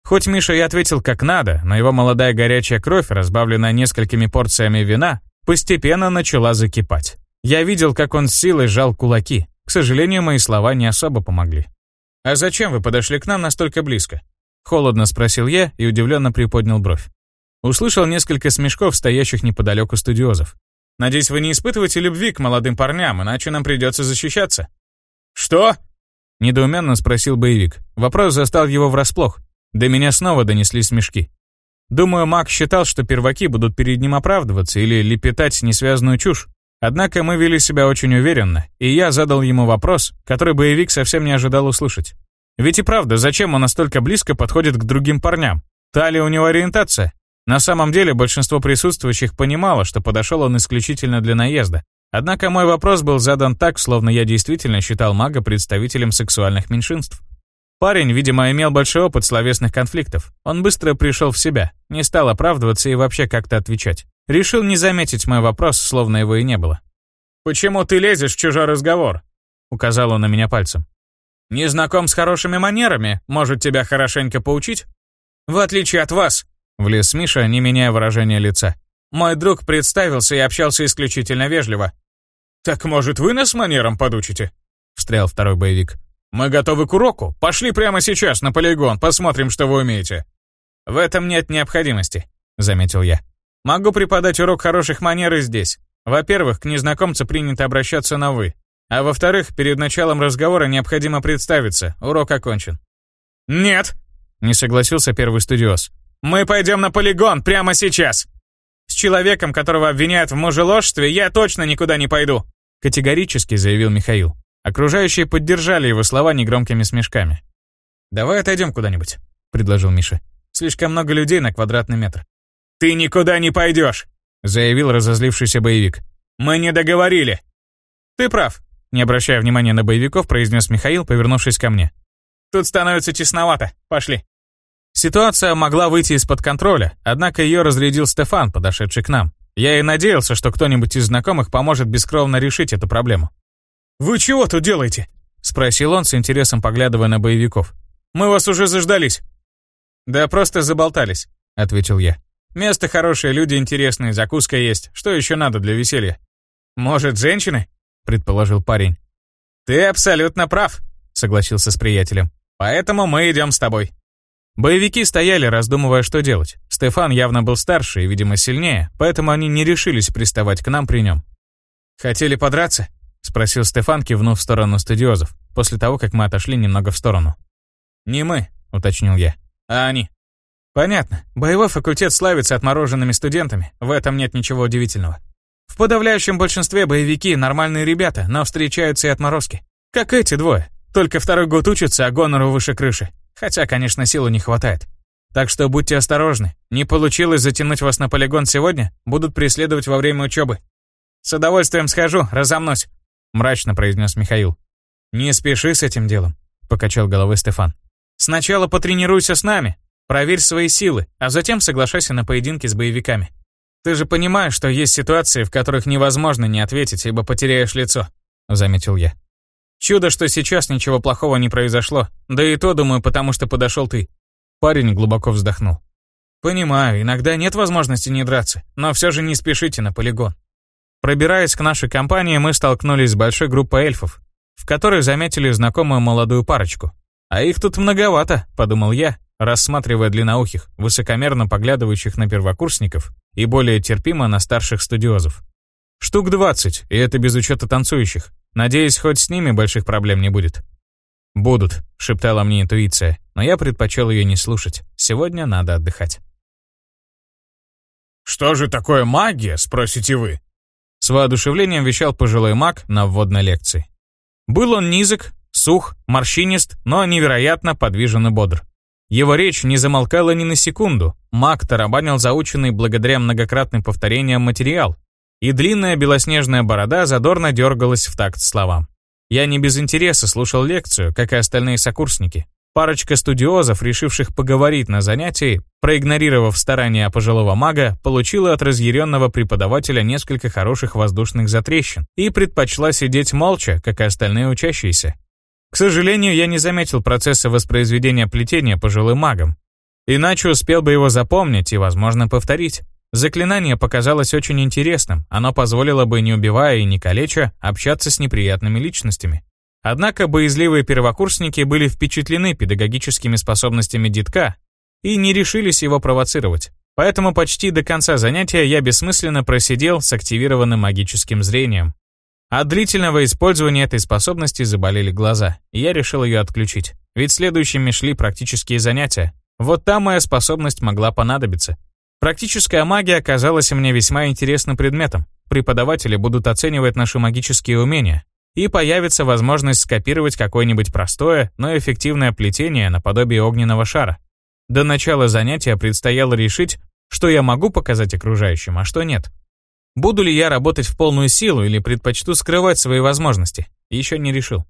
Хоть Миша и ответил как надо, но его молодая горячая кровь, разбавленная несколькими порциями вина, постепенно начала закипать. Я видел, как он с силой сжал кулаки, К сожалению, мои слова не особо помогли. «А зачем вы подошли к нам настолько близко?» Холодно спросил я и удивленно приподнял бровь. Услышал несколько смешков стоящих неподалеку студиозов. «Надеюсь, вы не испытываете любви к молодым парням, иначе нам придется защищаться». «Что?» Недоуменно спросил боевик. Вопрос застал его врасплох. До меня снова донесли смешки. Думаю, маг считал, что перваки будут перед ним оправдываться или лепетать несвязную чушь. Однако мы вели себя очень уверенно, и я задал ему вопрос, который боевик совсем не ожидал услышать. Ведь и правда, зачем он настолько близко подходит к другим парням? Та ли у него ориентация? На самом деле большинство присутствующих понимало, что подошел он исключительно для наезда. Однако мой вопрос был задан так, словно я действительно считал мага представителем сексуальных меньшинств. Парень, видимо, имел большой опыт словесных конфликтов. Он быстро пришел в себя, не стал оправдываться и вообще как-то отвечать. Решил не заметить мой вопрос, словно его и не было. «Почему ты лезешь в чужой разговор?» Указал он на меня пальцем. «Не знаком с хорошими манерами? Может, тебя хорошенько поучить?» «В отличие от вас!» Влез Миша, не меняя выражения лица. «Мой друг представился и общался исключительно вежливо». «Так, может, вы нас манерам подучите?» Встрял второй боевик. «Мы готовы к уроку. Пошли прямо сейчас на полигон, посмотрим, что вы умеете». «В этом нет необходимости», — заметил я. «Могу преподать урок хороших манер и здесь. Во-первых, к незнакомцу принято обращаться на «вы». А во-вторых, перед началом разговора необходимо представиться. Урок окончен». «Нет», — не согласился первый студиоз. «Мы пойдем на полигон прямо сейчас. С человеком, которого обвиняют в мужеложстве, я точно никуда не пойду», — категорически заявил Михаил. Окружающие поддержали его слова негромкими смешками. «Давай отойдем куда-нибудь», — предложил Миша. «Слишком много людей на квадратный метр». «Ты никуда не пойдешь», — заявил разозлившийся боевик. «Мы не договорили». «Ты прав», — не обращая внимания на боевиков, произнес Михаил, повернувшись ко мне. «Тут становится тесновато. Пошли». Ситуация могла выйти из-под контроля, однако ее разрядил Стефан, подошедший к нам. Я и надеялся, что кто-нибудь из знакомых поможет бескровно решить эту проблему. «Вы чего тут делаете?» — спросил он с интересом, поглядывая на боевиков. «Мы вас уже заждались». «Да просто заболтались», — ответил я. «Место хорошее, люди интересные, закуска есть. Что еще надо для веселья?» «Может, женщины?» — предположил парень. «Ты абсолютно прав», — согласился с приятелем. «Поэтому мы идем с тобой». Боевики стояли, раздумывая, что делать. Стефан явно был старше и, видимо, сильнее, поэтому они не решились приставать к нам при нем. «Хотели подраться?» — спросил Стефан, кивнув в сторону студиозов, после того, как мы отошли немного в сторону. «Не мы», — уточнил я, — «а они». «Понятно. Боевой факультет славится отмороженными студентами, в этом нет ничего удивительного. В подавляющем большинстве боевики нормальные ребята, но встречаются и отморозки. Как эти двое. Только второй год учатся, а гонору выше крыши. Хотя, конечно, силы не хватает. Так что будьте осторожны. Не получилось затянуть вас на полигон сегодня, будут преследовать во время учебы. С удовольствием схожу, разомнусь. — мрачно произнес Михаил. «Не спеши с этим делом», — покачал головой Стефан. «Сначала потренируйся с нами, проверь свои силы, а затем соглашайся на поединки с боевиками. Ты же понимаешь, что есть ситуации, в которых невозможно не ответить, ибо потеряешь лицо», — заметил я. «Чудо, что сейчас ничего плохого не произошло, да и то, думаю, потому что подошел ты». Парень глубоко вздохнул. «Понимаю, иногда нет возможности не драться, но все же не спешите на полигон. Пробираясь к нашей компании, мы столкнулись с большой группой эльфов, в которой заметили знакомую молодую парочку. А их тут многовато, подумал я, рассматривая длинноухих, высокомерно поглядывающих на первокурсников и более терпимо на старших студиозов. Штук 20, и это без учета танцующих. Надеюсь, хоть с ними больших проблем не будет. «Будут», — шептала мне интуиция, но я предпочел ее не слушать. Сегодня надо отдыхать. «Что же такое магия?» — спросите вы. С воодушевлением вещал пожилой маг на вводной лекции. Был он низок, сух, морщинист, но невероятно подвижен и бодр. Его речь не замолкала ни на секунду. Маг тарабанил заученный благодаря многократным повторениям материал, и длинная белоснежная борода задорно дергалась в такт словам. Я не без интереса слушал лекцию, как и остальные сокурсники. Парочка студиозов, решивших поговорить на занятии, проигнорировав старания пожилого мага, получила от разъяренного преподавателя несколько хороших воздушных затрещин и предпочла сидеть молча, как и остальные учащиеся. К сожалению, я не заметил процесса воспроизведения плетения пожилым магом. Иначе успел бы его запомнить и, возможно, повторить. Заклинание показалось очень интересным, оно позволило бы, не убивая и не калеча, общаться с неприятными личностями. Однако боязливые первокурсники были впечатлены педагогическими способностями детка и не решились его провоцировать. Поэтому почти до конца занятия я бессмысленно просидел с активированным магическим зрением. От длительного использования этой способности заболели глаза, и я решил ее отключить. Ведь следующими шли практические занятия. Вот там моя способность могла понадобиться. Практическая магия оказалась мне весьма интересным предметом. Преподаватели будут оценивать наши магические умения, и появится возможность скопировать какое-нибудь простое, но эффективное плетение наподобие огненного шара. До начала занятия предстояло решить, что я могу показать окружающим, а что нет. Буду ли я работать в полную силу или предпочту скрывать свои возможности, еще не решил.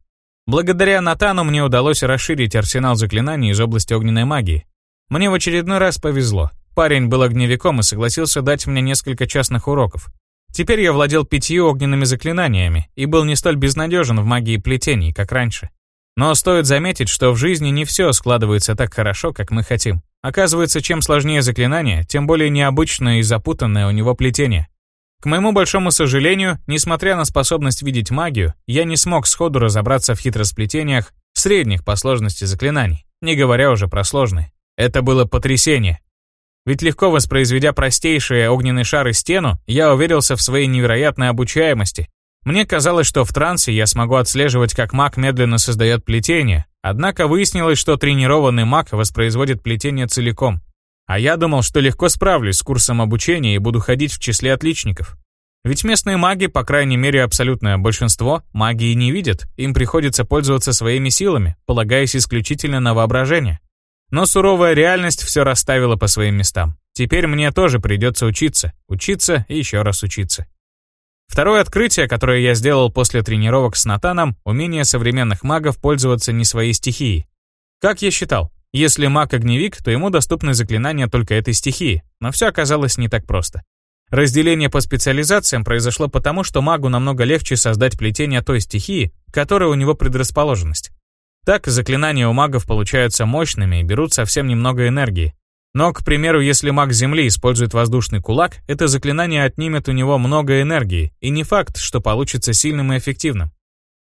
Благодаря Натану мне удалось расширить арсенал заклинаний из области огненной магии. Мне в очередной раз повезло. Парень был огневиком и согласился дать мне несколько частных уроков. Теперь я владел пятью огненными заклинаниями и был не столь безнадежен в магии плетений, как раньше. Но стоит заметить, что в жизни не все складывается так хорошо, как мы хотим. Оказывается, чем сложнее заклинание, тем более необычное и запутанное у него плетение. К моему большому сожалению, несмотря на способность видеть магию, я не смог сходу разобраться в хитросплетениях средних по сложности заклинаний, не говоря уже про сложные. Это было потрясение. Ведь легко воспроизведя простейшие огненный шар и стену, я уверился в своей невероятной обучаемости. Мне казалось, что в трансе я смогу отслеживать, как маг медленно создает плетение, однако выяснилось, что тренированный маг воспроизводит плетение целиком. А я думал, что легко справлюсь с курсом обучения и буду ходить в числе отличников. Ведь местные маги, по крайней мере абсолютное большинство, магии не видят, им приходится пользоваться своими силами, полагаясь исключительно на воображение. Но суровая реальность все расставила по своим местам. Теперь мне тоже придется учиться, учиться и еще раз учиться. Второе открытие, которое я сделал после тренировок с Натаном, умение современных магов пользоваться не своей стихией. Как я считал, если маг-огневик, то ему доступны заклинания только этой стихии, но все оказалось не так просто. Разделение по специализациям произошло потому, что магу намного легче создать плетение той стихии, которая у него предрасположенность. Так, заклинания у магов получаются мощными и берут совсем немного энергии. Но, к примеру, если маг Земли использует воздушный кулак, это заклинание отнимет у него много энергии, и не факт, что получится сильным и эффективным.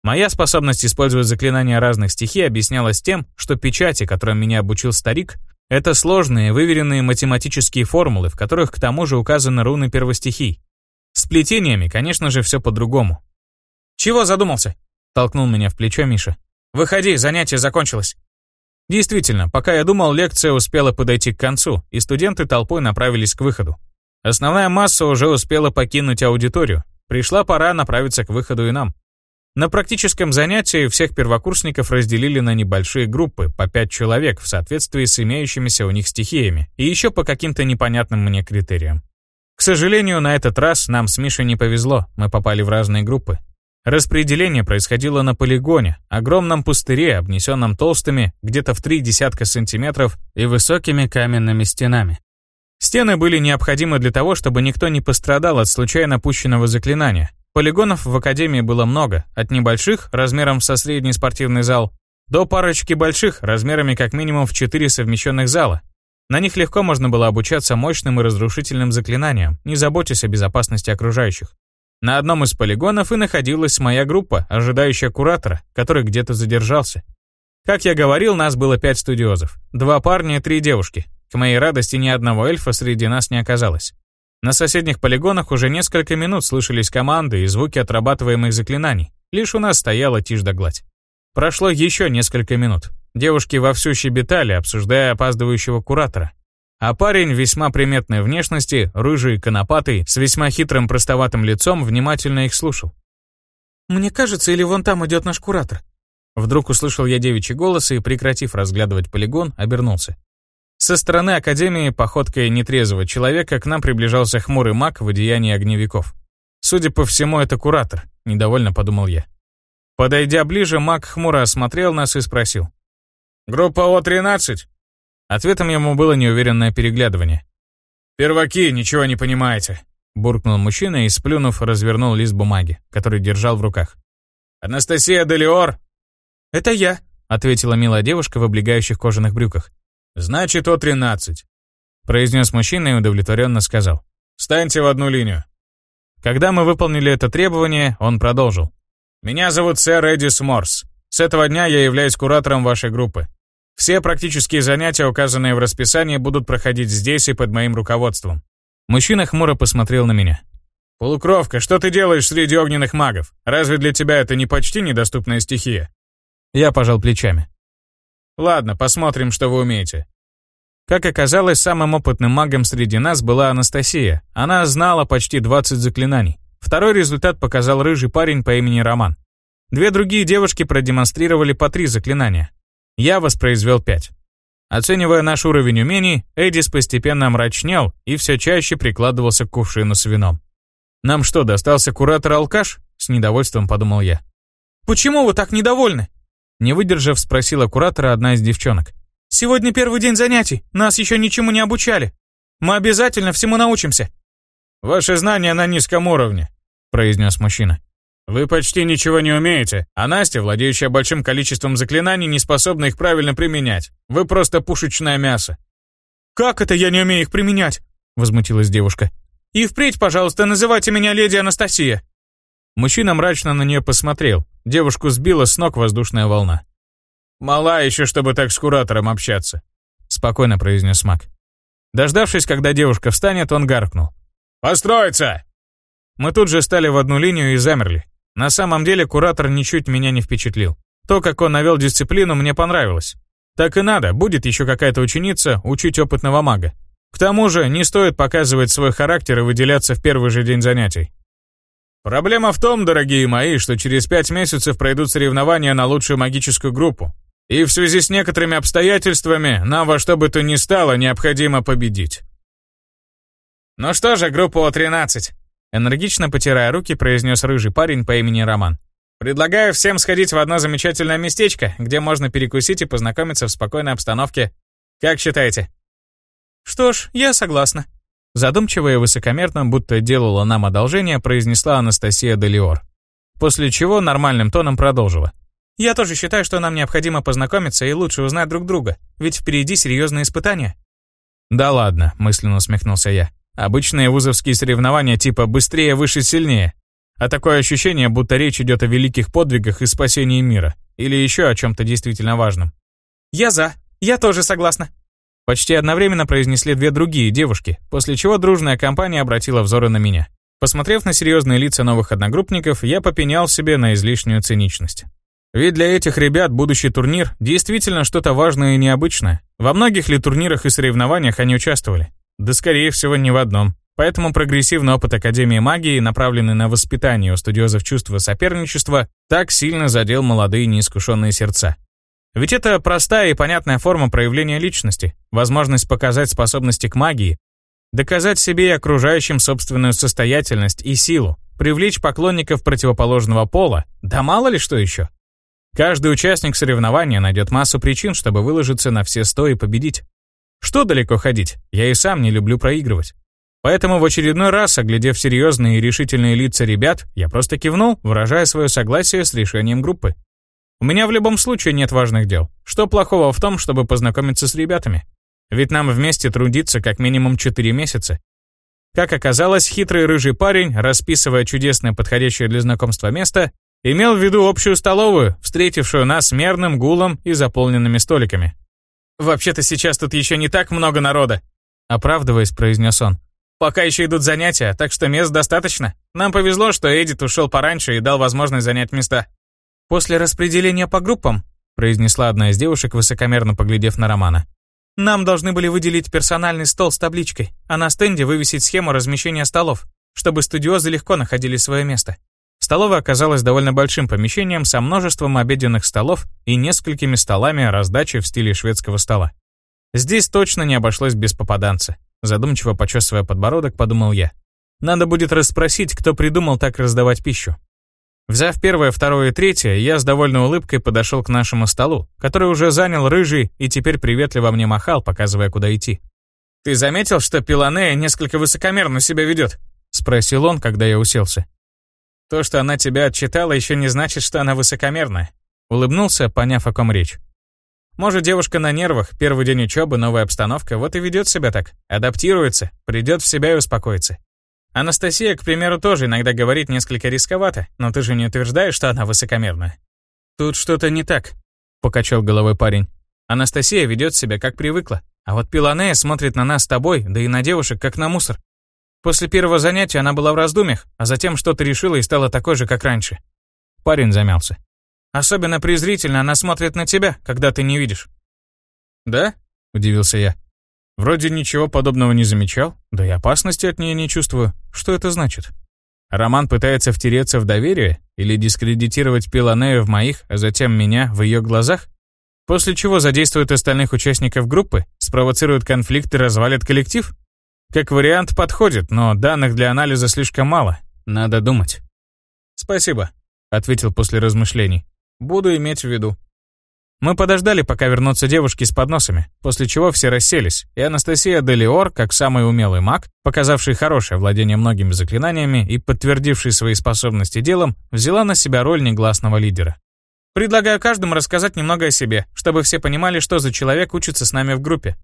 Моя способность использовать заклинания разных стихий объяснялась тем, что печати, которым меня обучил старик, это сложные, выверенные математические формулы, в которых к тому же указаны руны первостихий. С плетениями, конечно же, все по-другому. «Чего задумался?» — толкнул меня в плечо Миша. «Выходи, занятие закончилось». Действительно, пока я думал, лекция успела подойти к концу, и студенты толпой направились к выходу. Основная масса уже успела покинуть аудиторию. Пришла пора направиться к выходу и нам. На практическом занятии всех первокурсников разделили на небольшие группы, по пять человек, в соответствии с имеющимися у них стихиями, и еще по каким-то непонятным мне критериям. К сожалению, на этот раз нам с Мишей не повезло, мы попали в разные группы. Распределение происходило на полигоне, огромном пустыре, обнесенном толстыми, где-то в три десятка сантиметров и высокими каменными стенами. Стены были необходимы для того, чтобы никто не пострадал от случайно пущенного заклинания. Полигонов в Академии было много, от небольших, размером со средний спортивный зал, до парочки больших, размерами как минимум в четыре совмещенных зала. На них легко можно было обучаться мощным и разрушительным заклинаниям, не заботясь о безопасности окружающих. На одном из полигонов и находилась моя группа, ожидающая куратора, который где-то задержался. Как я говорил, нас было пять студиозов. Два парня и три девушки. К моей радости ни одного эльфа среди нас не оказалось. На соседних полигонах уже несколько минут слышались команды и звуки отрабатываемых заклинаний. Лишь у нас стояла тишь да гладь. Прошло еще несколько минут. Девушки вовсю щебетали, обсуждая опаздывающего куратора. А парень весьма приметной внешности, рыжий, конопатый, с весьма хитрым простоватым лицом, внимательно их слушал. «Мне кажется, или вон там идет наш куратор?» Вдруг услышал я девичий голос и, прекратив разглядывать полигон, обернулся. Со стороны Академии, походкой нетрезвого человека, к нам приближался хмурый маг в одеянии огневиков. Судя по всему, это куратор, недовольно подумал я. Подойдя ближе, маг хмуро осмотрел нас и спросил. «Группа О-13?» Ответом ему было неуверенное переглядывание. «Перваки, ничего не понимаете», — буркнул мужчина и, сплюнув, развернул лист бумаги, который держал в руках. «Анастасия Делиор?» «Это я», — ответила милая девушка в облегающих кожаных брюках. «Значит, О-13», — произнес мужчина и удовлетворенно сказал. «Встаньте в одну линию». Когда мы выполнили это требование, он продолжил. «Меня зовут сэр Эдис Морс. С этого дня я являюсь куратором вашей группы. Все практические занятия, указанные в расписании, будут проходить здесь и под моим руководством». Мужчина хмуро посмотрел на меня. «Полукровка, что ты делаешь среди огненных магов? Разве для тебя это не почти недоступная стихия?» Я пожал плечами. «Ладно, посмотрим, что вы умеете. Как оказалось, самым опытным магом среди нас была Анастасия. Она знала почти 20 заклинаний. Второй результат показал рыжий парень по имени Роман. Две другие девушки продемонстрировали по три заклинания. Я воспроизвел пять. Оценивая наш уровень умений, Эдис постепенно мрачнел и все чаще прикладывался к кувшину с вином. «Нам что, достался куратор-алкаш?» — с недовольством подумал я. «Почему вы так недовольны?» Не выдержав, спросила куратора одна из девчонок. Сегодня первый день занятий, нас еще ничему не обучали. Мы обязательно всему научимся». «Ваши знания на низком уровне», — произнес мужчина. «Вы почти ничего не умеете, а Настя, владеющая большим количеством заклинаний, не способна их правильно применять. Вы просто пушечное мясо». «Как это я не умею их применять?» — возмутилась девушка. «И впредь, пожалуйста, называйте меня леди Анастасия». Мужчина мрачно на нее посмотрел. Девушку сбила с ног воздушная волна. «Мала еще, чтобы так с куратором общаться», — спокойно произнес маг. Дождавшись, когда девушка встанет, он гаркнул. «Построиться!» Мы тут же стали в одну линию и замерли. На самом деле куратор ничуть меня не впечатлил. То, как он навел дисциплину, мне понравилось. Так и надо, будет еще какая-то ученица учить опытного мага. К тому же, не стоит показывать свой характер и выделяться в первый же день занятий. Проблема в том, дорогие мои, что через пять месяцев пройдут соревнования на лучшую магическую группу. И в связи с некоторыми обстоятельствами нам во что бы то ни стало необходимо победить. «Ну что же, группа О-13», — энергично потирая руки, произнес рыжий парень по имени Роман. «Предлагаю всем сходить в одно замечательное местечко, где можно перекусить и познакомиться в спокойной обстановке. Как считаете?» «Что ж, я согласна», — задумчиво и высокомерно, будто делала нам одолжение, произнесла Анастасия Делиор. После чего нормальным тоном продолжила. Я тоже считаю, что нам необходимо познакомиться и лучше узнать друг друга, ведь впереди серьезные испытания». «Да ладно», — мысленно усмехнулся я. «Обычные вузовские соревнования типа «быстрее, выше, сильнее». А такое ощущение, будто речь идет о великих подвигах и спасении мира. Или еще о чем-то действительно важном». «Я за. Я тоже согласна». Почти одновременно произнесли две другие девушки, после чего дружная компания обратила взоры на меня. Посмотрев на серьезные лица новых одногруппников, я попенял себе на излишнюю циничность. Ведь для этих ребят будущий турнир действительно что-то важное и необычное. Во многих ли турнирах и соревнованиях они участвовали? Да скорее всего не в одном. Поэтому прогрессивный опыт Академии магии, направленный на воспитание у студиозов чувства соперничества, так сильно задел молодые неискушенные сердца. Ведь это простая и понятная форма проявления личности, возможность показать способности к магии, доказать себе и окружающим собственную состоятельность и силу, привлечь поклонников противоположного пола, да мало ли что еще. Каждый участник соревнования найдет массу причин, чтобы выложиться на все сто и победить. Что далеко ходить, я и сам не люблю проигрывать. Поэтому в очередной раз, оглядев серьезные и решительные лица ребят, я просто кивнул, выражая свое согласие с решением группы. У меня в любом случае нет важных дел. Что плохого в том, чтобы познакомиться с ребятами? Ведь нам вместе трудиться как минимум 4 месяца. Как оказалось, хитрый рыжий парень, расписывая чудесное подходящее для знакомства место, Имел в виду общую столовую, встретившую нас мерным гулом и заполненными столиками. «Вообще-то сейчас тут еще не так много народа», — оправдываясь, произнес он. «Пока еще идут занятия, так что мест достаточно. Нам повезло, что Эдит ушел пораньше и дал возможность занять места». «После распределения по группам», — произнесла одна из девушек, высокомерно поглядев на Романа. «Нам должны были выделить персональный стол с табличкой, а на стенде вывесить схему размещения столов, чтобы студиозы легко находили свое место. Столовая оказалась довольно большим помещением со множеством обеденных столов и несколькими столами раздачи в стиле шведского стола. Здесь точно не обошлось без попаданца. Задумчиво почесывая подбородок, подумал я. Надо будет расспросить, кто придумал так раздавать пищу. Взяв первое, второе и третье, я с довольной улыбкой подошел к нашему столу, который уже занял рыжий и теперь приветливо мне махал, показывая, куда идти. «Ты заметил, что Пиланея несколько высокомерно себя ведет?» — спросил он, когда я уселся. То, что она тебя отчитала, еще не значит, что она высокомерная. Улыбнулся, поняв, о ком речь. Может, девушка на нервах, первый день учебы, новая обстановка, вот и ведет себя так. Адаптируется, придет в себя и успокоится. Анастасия, к примеру, тоже иногда говорит несколько рисковато, но ты же не утверждаешь, что она высокомерная. «Тут что-то не так», — покачал головой парень. «Анастасия ведет себя как привыкла, а вот Пиланея смотрит на нас с тобой, да и на девушек, как на мусор. После первого занятия она была в раздумьях, а затем что-то решила и стала такой же, как раньше». Парень замялся. «Особенно презрительно она смотрит на тебя, когда ты не видишь». «Да?» — удивился я. «Вроде ничего подобного не замечал, да и опасности от нее не чувствую. Что это значит?» Роман пытается втереться в доверие или дискредитировать Пиланею в моих, а затем меня в ее глазах? После чего задействует остальных участников группы, спровоцирует конфликт и развалит коллектив? Как вариант подходит, но данных для анализа слишком мало. Надо думать. «Спасибо», — ответил после размышлений. «Буду иметь в виду». Мы подождали, пока вернутся девушки с подносами, после чего все расселись, и Анастасия Делиор, как самый умелый маг, показавший хорошее владение многими заклинаниями и подтвердивший свои способности делом, взяла на себя роль негласного лидера. Предлагаю каждому рассказать немного о себе, чтобы все понимали, что за человек учится с нами в группе.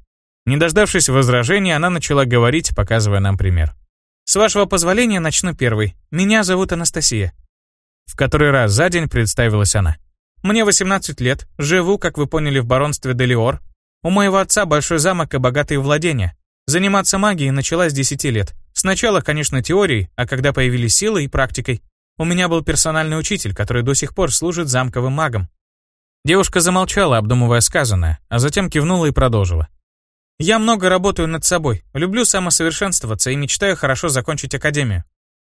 Не дождавшись возражений, она начала говорить, показывая нам пример. «С вашего позволения начну первый. Меня зовут Анастасия». В который раз за день представилась она. Мне 18 лет, живу, как вы поняли, в баронстве Делиор. У моего отца большой замок и богатые владения. Заниматься магией начала с 10 лет. Сначала, конечно, теорией, а когда появились силы и практикой. У меня был персональный учитель, который до сих пор служит замковым магом. Девушка замолчала, обдумывая сказанное, а затем кивнула и продолжила. «Я много работаю над собой, люблю самосовершенствоваться и мечтаю хорошо закончить академию.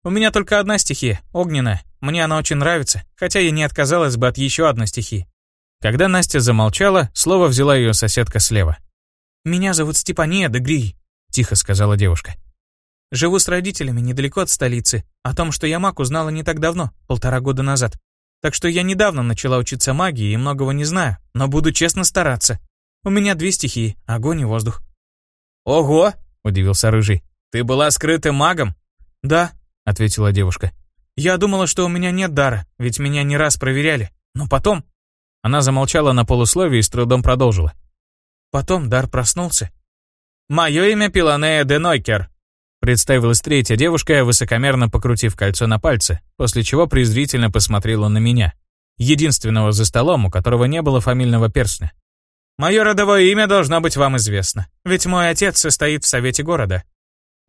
У меня только одна стихия — огненная. Мне она очень нравится, хотя я не отказалась бы от еще одной стихии. Когда Настя замолчала, слово взяла ее соседка слева. «Меня зовут Степания Дегрий», — тихо сказала девушка. «Живу с родителями недалеко от столицы. О том, что я маг, узнала не так давно, полтора года назад. Так что я недавно начала учиться магии и многого не знаю, но буду честно стараться. У меня две стихии — огонь и воздух». «Ого!» — удивился Рыжий. «Ты была скрытым магом?» «Да», — ответила девушка. «Я думала, что у меня нет дара, ведь меня не раз проверяли. Но потом...» Она замолчала на полусловие и с трудом продолжила. Потом дар проснулся. «Мое имя Пиланея Денойкер», — представилась третья девушка, высокомерно покрутив кольцо на пальце, после чего презрительно посмотрела на меня, единственного за столом, у которого не было фамильного перстня. «Мое родовое имя должно быть вам известно, ведь мой отец состоит в совете города.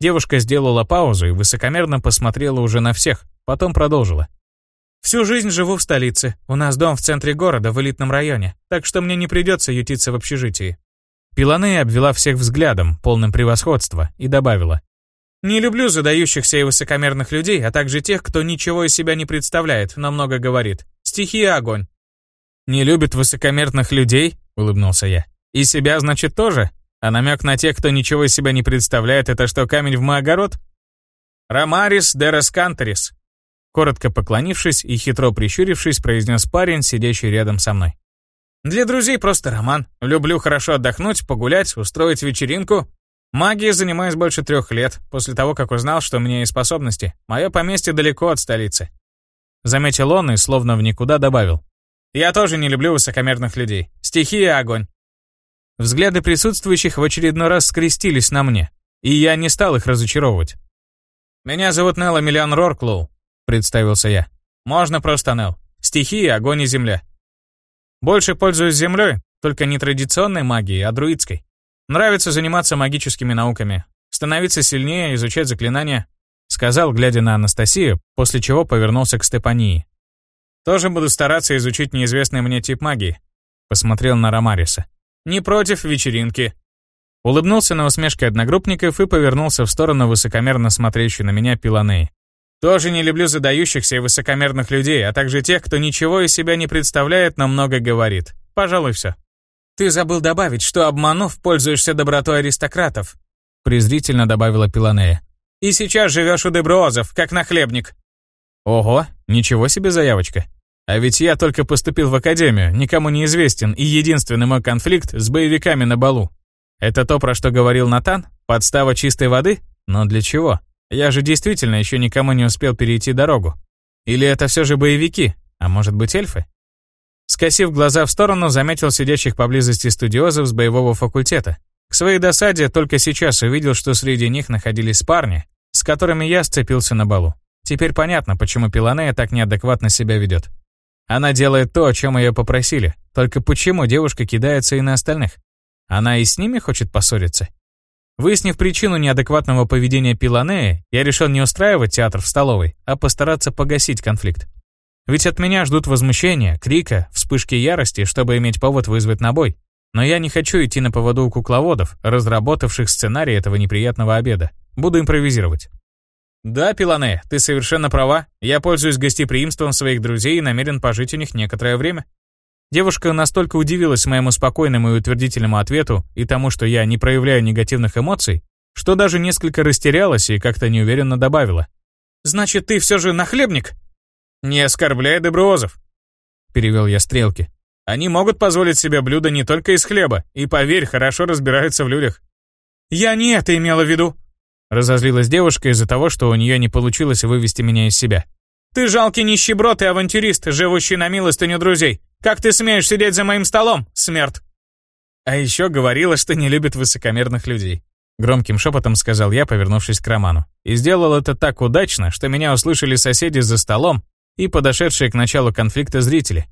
Девушка сделала паузу и высокомерно посмотрела уже на всех, потом продолжила. «Всю жизнь живу в столице. У нас дом в центре города, в элитном районе, так что мне не придется ютиться в общежитии». Пилане обвела всех взглядом, полным превосходства, и добавила. «Не люблю задающихся и высокомерных людей, а также тех, кто ничего из себя не представляет, но много говорит. Стихия огонь». «Не любит высокомерных людей?» — улыбнулся я. «И себя, значит, тоже? А намек на тех, кто ничего из себя не представляет, это что, камень в мой огород? «Ромарис дерес кантерис», коротко поклонившись и хитро прищурившись, произнес парень, сидящий рядом со мной. «Для друзей просто роман. Люблю хорошо отдохнуть, погулять, устроить вечеринку. Магией занимаюсь больше трех лет, после того, как узнал, что у меня есть способности. Мое поместье далеко от столицы». Заметил он и словно в никуда добавил. «Я тоже не люблю высокомерных людей. Стихия — огонь. Взгляды присутствующих в очередной раз скрестились на мне, и я не стал их разочаровывать. «Меня зовут Нелл Эмилиан Рорклоу», — представился я. «Можно просто Нелл. Стихия, огонь и земля. Больше пользуюсь землей, только не традиционной магией, а друидской. Нравится заниматься магическими науками, становиться сильнее, изучать заклинания», — сказал, глядя на Анастасию, после чего повернулся к Степании. «Тоже буду стараться изучить неизвестный мне тип магии», — посмотрел на Ромариса. Не против вечеринки». Улыбнулся на усмешке одногруппников и повернулся в сторону высокомерно смотрящей на меня Пиланей. «Тоже не люблю задающихся и высокомерных людей, а также тех, кто ничего из себя не представляет, но много говорит. Пожалуй, все». «Ты забыл добавить, что, обманув, пользуешься добротой аристократов», презрительно добавила Пиланея. «И сейчас живешь у Деброозов, как нахлебник». «Ого, ничего себе заявочка. А ведь я только поступил в академию, никому не известен, и единственный мой конфликт с боевиками на балу. Это то, про что говорил Натан? Подстава чистой воды? Но для чего? Я же действительно еще никому не успел перейти дорогу. Или это все же боевики? А может быть эльфы? Скосив глаза в сторону, заметил сидящих поблизости студиозов с боевого факультета. К своей досаде только сейчас увидел, что среди них находились парни, с которыми я сцепился на балу. Теперь понятно, почему Пиланея так неадекватно себя ведет. Она делает то, о чем ее попросили. Только почему девушка кидается и на остальных? Она и с ними хочет поссориться? Выяснив причину неадекватного поведения Пиланеи, я решил не устраивать театр в столовой, а постараться погасить конфликт. Ведь от меня ждут возмущения, крика, вспышки ярости, чтобы иметь повод вызвать на бой. Но я не хочу идти на поводу у кукловодов, разработавших сценарий этого неприятного обеда. Буду импровизировать. Да, Пилане, ты совершенно права. Я пользуюсь гостеприимством своих друзей и намерен пожить у них некоторое время. Девушка настолько удивилась моему спокойному и утвердительному ответу и тому, что я не проявляю негативных эмоций, что даже несколько растерялась и как-то неуверенно добавила. «Значит, ты все же нахлебник?» «Не оскорбляй доброозов», — перевел я стрелки. «Они могут позволить себе блюдо не только из хлеба, и, поверь, хорошо разбираются в людях». «Я не это имела в виду», — разозлилась девушка из-за того, что у нее не получилось вывести меня из себя. «Ты жалкий нищеброд и авантюрист, живущий на милостыню друзей. Как ты смеешь сидеть за моим столом, смерть?» А еще говорила, что не любит высокомерных людей. Громким шепотом сказал я, повернувшись к Роману. И сделал это так удачно, что меня услышали соседи за столом и подошедшие к началу конфликта зрители.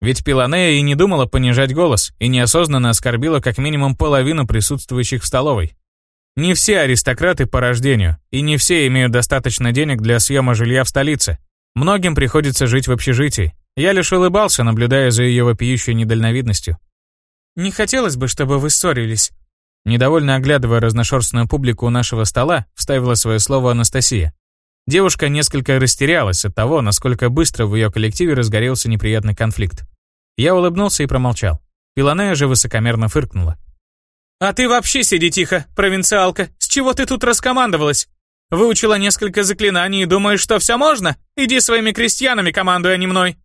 Ведь Пиланея и не думала понижать голос, и неосознанно оскорбила как минимум половину присутствующих в столовой. Не все аристократы по рождению, и не все имеют достаточно денег для съема жилья в столице. Многим приходится жить в общежитии, я лишь улыбался, наблюдая за ее вопиющей недальновидностью. «Не хотелось бы, чтобы вы ссорились». Недовольно оглядывая разношерстную публику у нашего стола, вставила свое слово Анастасия. Девушка несколько растерялась от того, насколько быстро в ее коллективе разгорелся неприятный конфликт. Я улыбнулся и промолчал. Пиланея же высокомерно фыркнула. «А ты вообще сиди тихо, провинциалка. С чего ты тут раскомандовалась? Выучила несколько заклинаний и думаешь, что все можно? Иди своими крестьянами командуй, а не мной».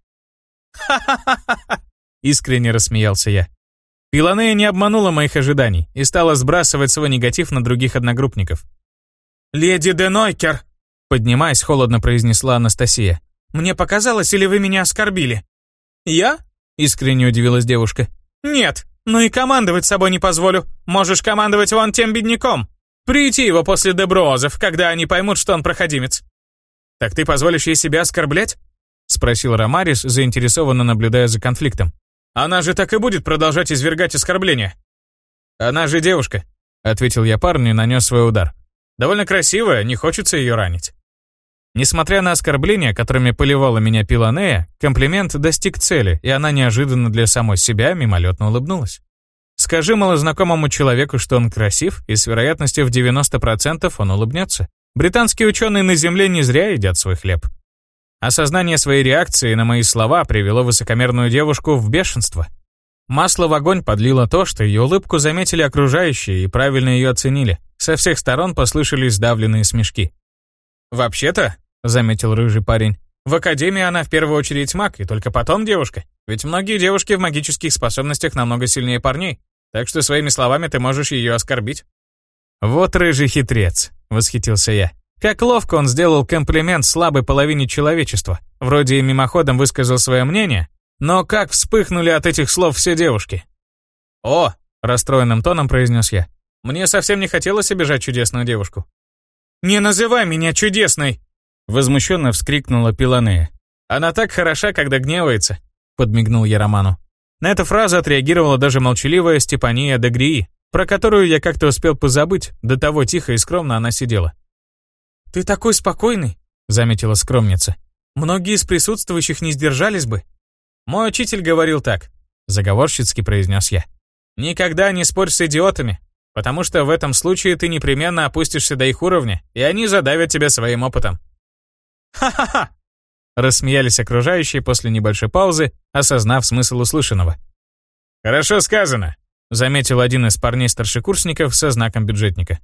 «Ха-ха-ха-ха!» Искренне рассмеялся я. Пиланея не обманула моих ожиданий и стала сбрасывать свой негатив на других одногруппников. «Леди Денойкер!» Поднимаясь, холодно произнесла Анастасия. «Мне показалось, или вы меня оскорбили?» «Я?» Искренне удивилась девушка. «Нет, ну и командовать собой не позволю. Можешь командовать вон тем бедняком. Прийти его после Деброзов, когда они поймут, что он проходимец». «Так ты позволишь ей себя оскорблять?» Спросил Ромарис, заинтересованно наблюдая за конфликтом. «Она же так и будет продолжать извергать оскорбления». «Она же девушка», — ответил я парню и нанес свой удар. «Довольно красивая, не хочется ее ранить». Несмотря на оскорбления, которыми поливала меня Пиланея, комплимент достиг цели, и она неожиданно для самой себя мимолетно улыбнулась. Скажи малознакомому человеку, что он красив, и с вероятностью в 90% он улыбнется. Британские ученые на Земле не зря едят свой хлеб. Осознание своей реакции на мои слова привело высокомерную девушку в бешенство. Масло в огонь подлило то, что ее улыбку заметили окружающие и правильно ее оценили. Со всех сторон послышались сдавленные смешки. «Вообще-то», — заметил рыжий парень, «в Академии она в первую очередь маг, и только потом девушка. Ведь многие девушки в магических способностях намного сильнее парней, так что своими словами ты можешь ее оскорбить». «Вот рыжий хитрец», — восхитился я. Как ловко он сделал комплимент слабой половине человечества. Вроде и мимоходом высказал свое мнение, но как вспыхнули от этих слов все девушки. «О!» – расстроенным тоном произнес я. «Мне совсем не хотелось обижать чудесную девушку». «Не называй меня чудесной!» Возмущенно вскрикнула Пиланея. «Она так хороша, когда гневается», — подмигнул я Роману. На эту фразу отреагировала даже молчаливая Степания Дегрии, про которую я как-то успел позабыть, до того тихо и скромно она сидела. «Ты такой спокойный», — заметила скромница. «Многие из присутствующих не сдержались бы». «Мой учитель говорил так», — заговорщицки произнес я. «Никогда не спорь с идиотами, потому что в этом случае ты непременно опустишься до их уровня, и они задавят тебя своим опытом». «Ха-ха-ха!» — рассмеялись окружающие после небольшой паузы, осознав смысл услышанного. «Хорошо сказано», — заметил один из парней-старшекурсников со знаком бюджетника.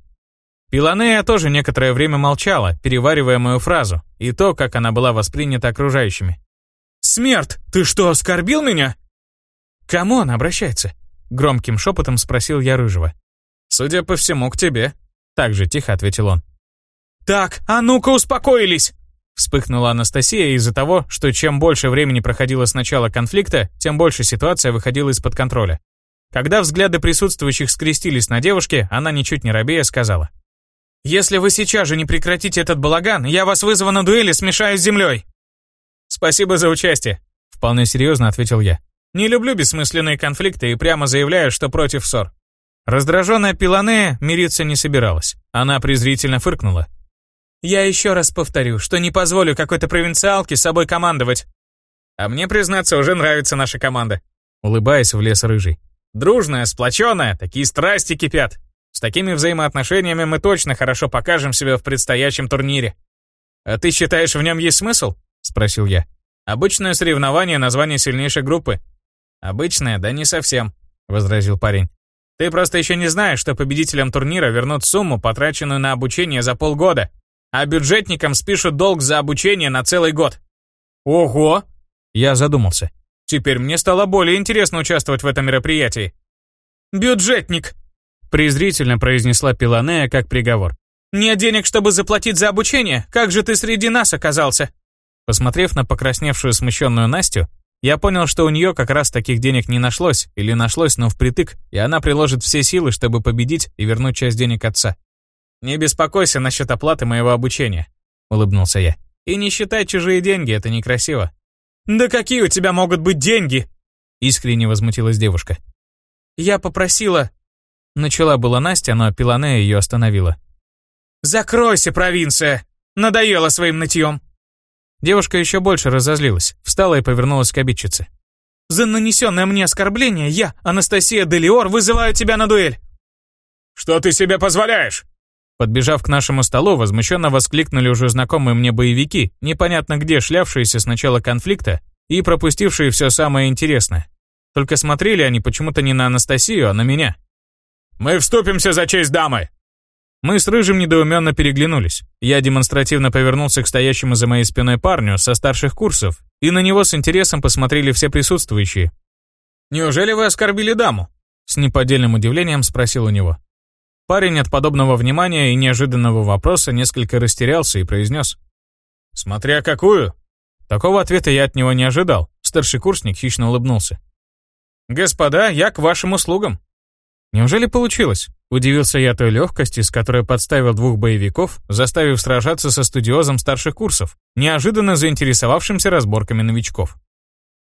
Пиланея тоже некоторое время молчала, переваривая мою фразу, и то, как она была воспринята окружающими. «Смерть, ты что, оскорбил меня?» «Кому он обращается?» Громким шепотом спросил я Рыжего. «Судя по всему, к тебе», — так же тихо ответил он. «Так, а ну-ка успокоились!» Вспыхнула Анастасия из-за того, что чем больше времени проходило с начала конфликта, тем больше ситуация выходила из-под контроля. Когда взгляды присутствующих скрестились на девушке, она ничуть не робея сказала. Если вы сейчас же не прекратите этот балаган, я вас вызову на дуэли, смешаю с землей. Спасибо за участие, Вполне серьезно ответил я. Не люблю бессмысленные конфликты и прямо заявляю, что против ссор. Раздраженная Пиланея мириться не собиралась. Она презрительно фыркнула. «Я еще раз повторю, что не позволю какой-то провинциалке собой командовать». «А мне, признаться, уже нравится наша команда», — улыбаясь, влез рыжий. «Дружная, сплоченная, такие страсти кипят. С такими взаимоотношениями мы точно хорошо покажем себя в предстоящем турнире». «А ты считаешь, в нем есть смысл?» — спросил я. «Обычное соревнование название сильнейшей группы». «Обычное, да не совсем», — возразил парень. «Ты просто еще не знаешь, что победителям турнира вернут сумму, потраченную на обучение за полгода, а бюджетникам спишут долг за обучение на целый год». «Ого!» Я задумался. Теперь мне стало более интересно участвовать в этом мероприятии. «Бюджетник!» презрительно произнесла Пиланея как приговор. «Нет денег, чтобы заплатить за обучение? Как же ты среди нас оказался?» Посмотрев на покрасневшую смущенную Настю, я понял, что у нее как раз таких денег не нашлось, или нашлось, но впритык, и она приложит все силы, чтобы победить и вернуть часть денег отца. «Не беспокойся насчет оплаты моего обучения», — улыбнулся я. «И не считай чужие деньги, это некрасиво». «Да какие у тебя могут быть деньги?» — искренне возмутилась девушка. «Я попросила...» Начала была Настя, но Пиланея ее остановила. «Закройся, провинция! Надоело своим нытьем!» Девушка еще больше разозлилась, встала и повернулась к обидчице. «За нанесенное мне оскорбление я, Анастасия Делиор, вызываю тебя на дуэль!» «Что ты себе позволяешь?» Подбежав к нашему столу, возмущенно воскликнули уже знакомые мне боевики, непонятно где шлявшиеся с начала конфликта и пропустившие все самое интересное. Только смотрели они почему-то не на Анастасию, а на меня. «Мы вступимся за честь дамы!» Мы с Рыжим недоуменно переглянулись. Я демонстративно повернулся к стоящему за моей спиной парню со старших курсов, и на него с интересом посмотрели все присутствующие. «Неужели вы оскорбили даму?» С неподдельным удивлением спросил у него. Парень от подобного внимания и неожиданного вопроса несколько растерялся и произнес. «Смотря какую?» Такого ответа я от него не ожидал. Старший курсник хищно улыбнулся. «Господа, я к вашим услугам. Неужели получилось? Удивился я той легкости, с которой подставил двух боевиков, заставив сражаться со студиозом старших курсов, неожиданно заинтересовавшимся разборками новичков.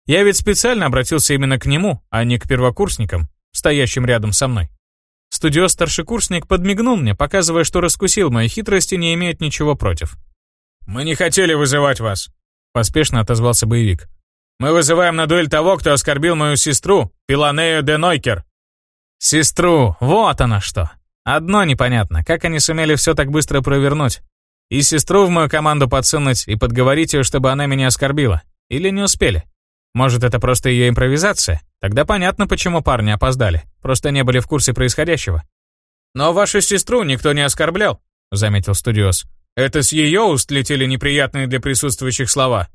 Я ведь специально обратился именно к нему, а не к первокурсникам, стоящим рядом со мной. Студиоз-старшекурсник подмигнул мне, показывая, что раскусил мои хитрости и не имеет ничего против. «Мы не хотели вызывать вас», — поспешно отозвался боевик. «Мы вызываем на дуэль того, кто оскорбил мою сестру, Пиланею де Нойкер». Сестру, вот она что. Одно непонятно, как они сумели все так быстро провернуть. И сестру в мою команду подсунуть и подговорить ее, чтобы она меня оскорбила. Или не успели. Может, это просто ее импровизация? Тогда понятно, почему парни опоздали. Просто не были в курсе происходящего. «Но вашу сестру никто не оскорблял», — заметил студиос. «Это с ее уст летели неприятные для присутствующих слова».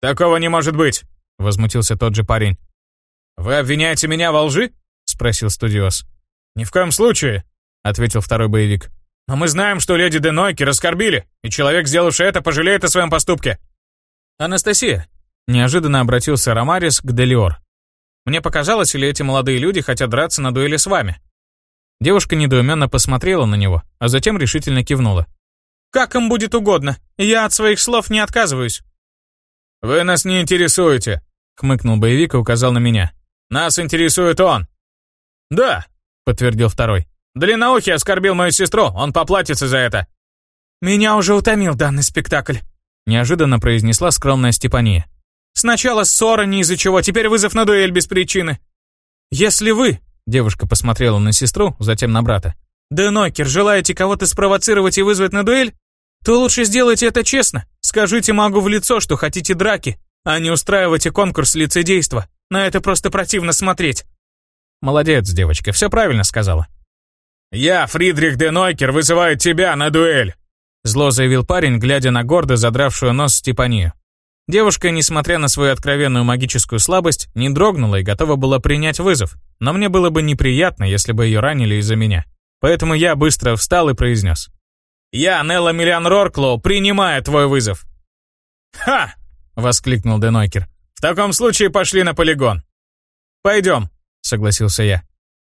«Такого не может быть», — возмутился тот же парень. «Вы обвиняете меня во лжи?» спросил студиос. «Ни в коем случае», — ответил второй боевик. «Но мы знаем, что леди Денойки раскорбили, и человек, сделавший это, пожалеет о своем поступке». «Анастасия», — неожиданно обратился Ромарис к Делиор. «Мне показалось, или эти молодые люди хотят драться на дуэли с вами?» Девушка недоуменно посмотрела на него, а затем решительно кивнула. «Как им будет угодно. Я от своих слов не отказываюсь». «Вы нас не интересуете», — хмыкнул боевик и указал на меня. «Нас интересует он». «Да», — подтвердил второй. «Длинноухий оскорбил мою сестру, он поплатится за это». «Меня уже утомил данный спектакль», — неожиданно произнесла скромная Степания. «Сначала ссора не из-за чего, теперь вызов на дуэль без причины». «Если вы», — девушка посмотрела на сестру, затем на брата, «Денокер, желаете кого-то спровоцировать и вызвать на дуэль? То лучше сделайте это честно. Скажите магу в лицо, что хотите драки, а не устраивайте конкурс лицедейства. На это просто противно смотреть». Молодец, девочка, все правильно сказала. «Я, Фридрих де Нойкер, вызываю тебя на дуэль!» Зло заявил парень, глядя на гордо задравшую нос Степанию. Девушка, несмотря на свою откровенную магическую слабость, не дрогнула и готова была принять вызов, но мне было бы неприятно, если бы ее ранили из-за меня. Поэтому я быстро встал и произнес. «Я, Нелла Миллиан Рорклоу, принимаю твой вызов!» «Ха!» — воскликнул Денойкер. «В таком случае пошли на полигон!» «Пойдем!» — согласился я.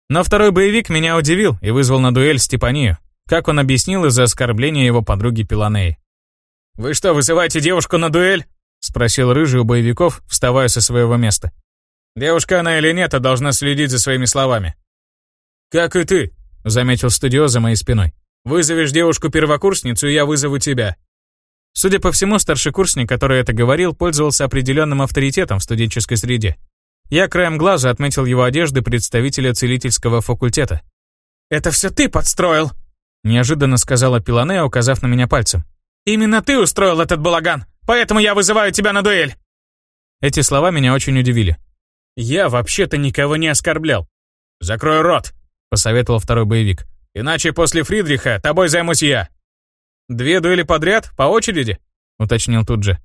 Но второй боевик меня удивил и вызвал на дуэль Степанию, как он объяснил из-за оскорбления его подруги Пиланеи. «Вы что, вызываете девушку на дуэль?» — спросил Рыжий у боевиков, вставая со своего места. «Девушка она или нет, а должна следить за своими словами». «Как и ты», — заметил студио за моей спиной. «Вызовешь девушку-первокурсницу, и я вызову тебя». Судя по всему, старшекурсник, который это говорил, пользовался определенным авторитетом в студенческой среде. Я краем глаза отметил его одежды представителя целительского факультета. «Это все ты подстроил!» Неожиданно сказала Пилане, указав на меня пальцем. «Именно ты устроил этот балаган, поэтому я вызываю тебя на дуэль!» Эти слова меня очень удивили. «Я вообще-то никого не оскорблял». «Закрой рот!» — посоветовал второй боевик. «Иначе после Фридриха тобой займусь я». «Две дуэли подряд? По очереди?» — уточнил тут же.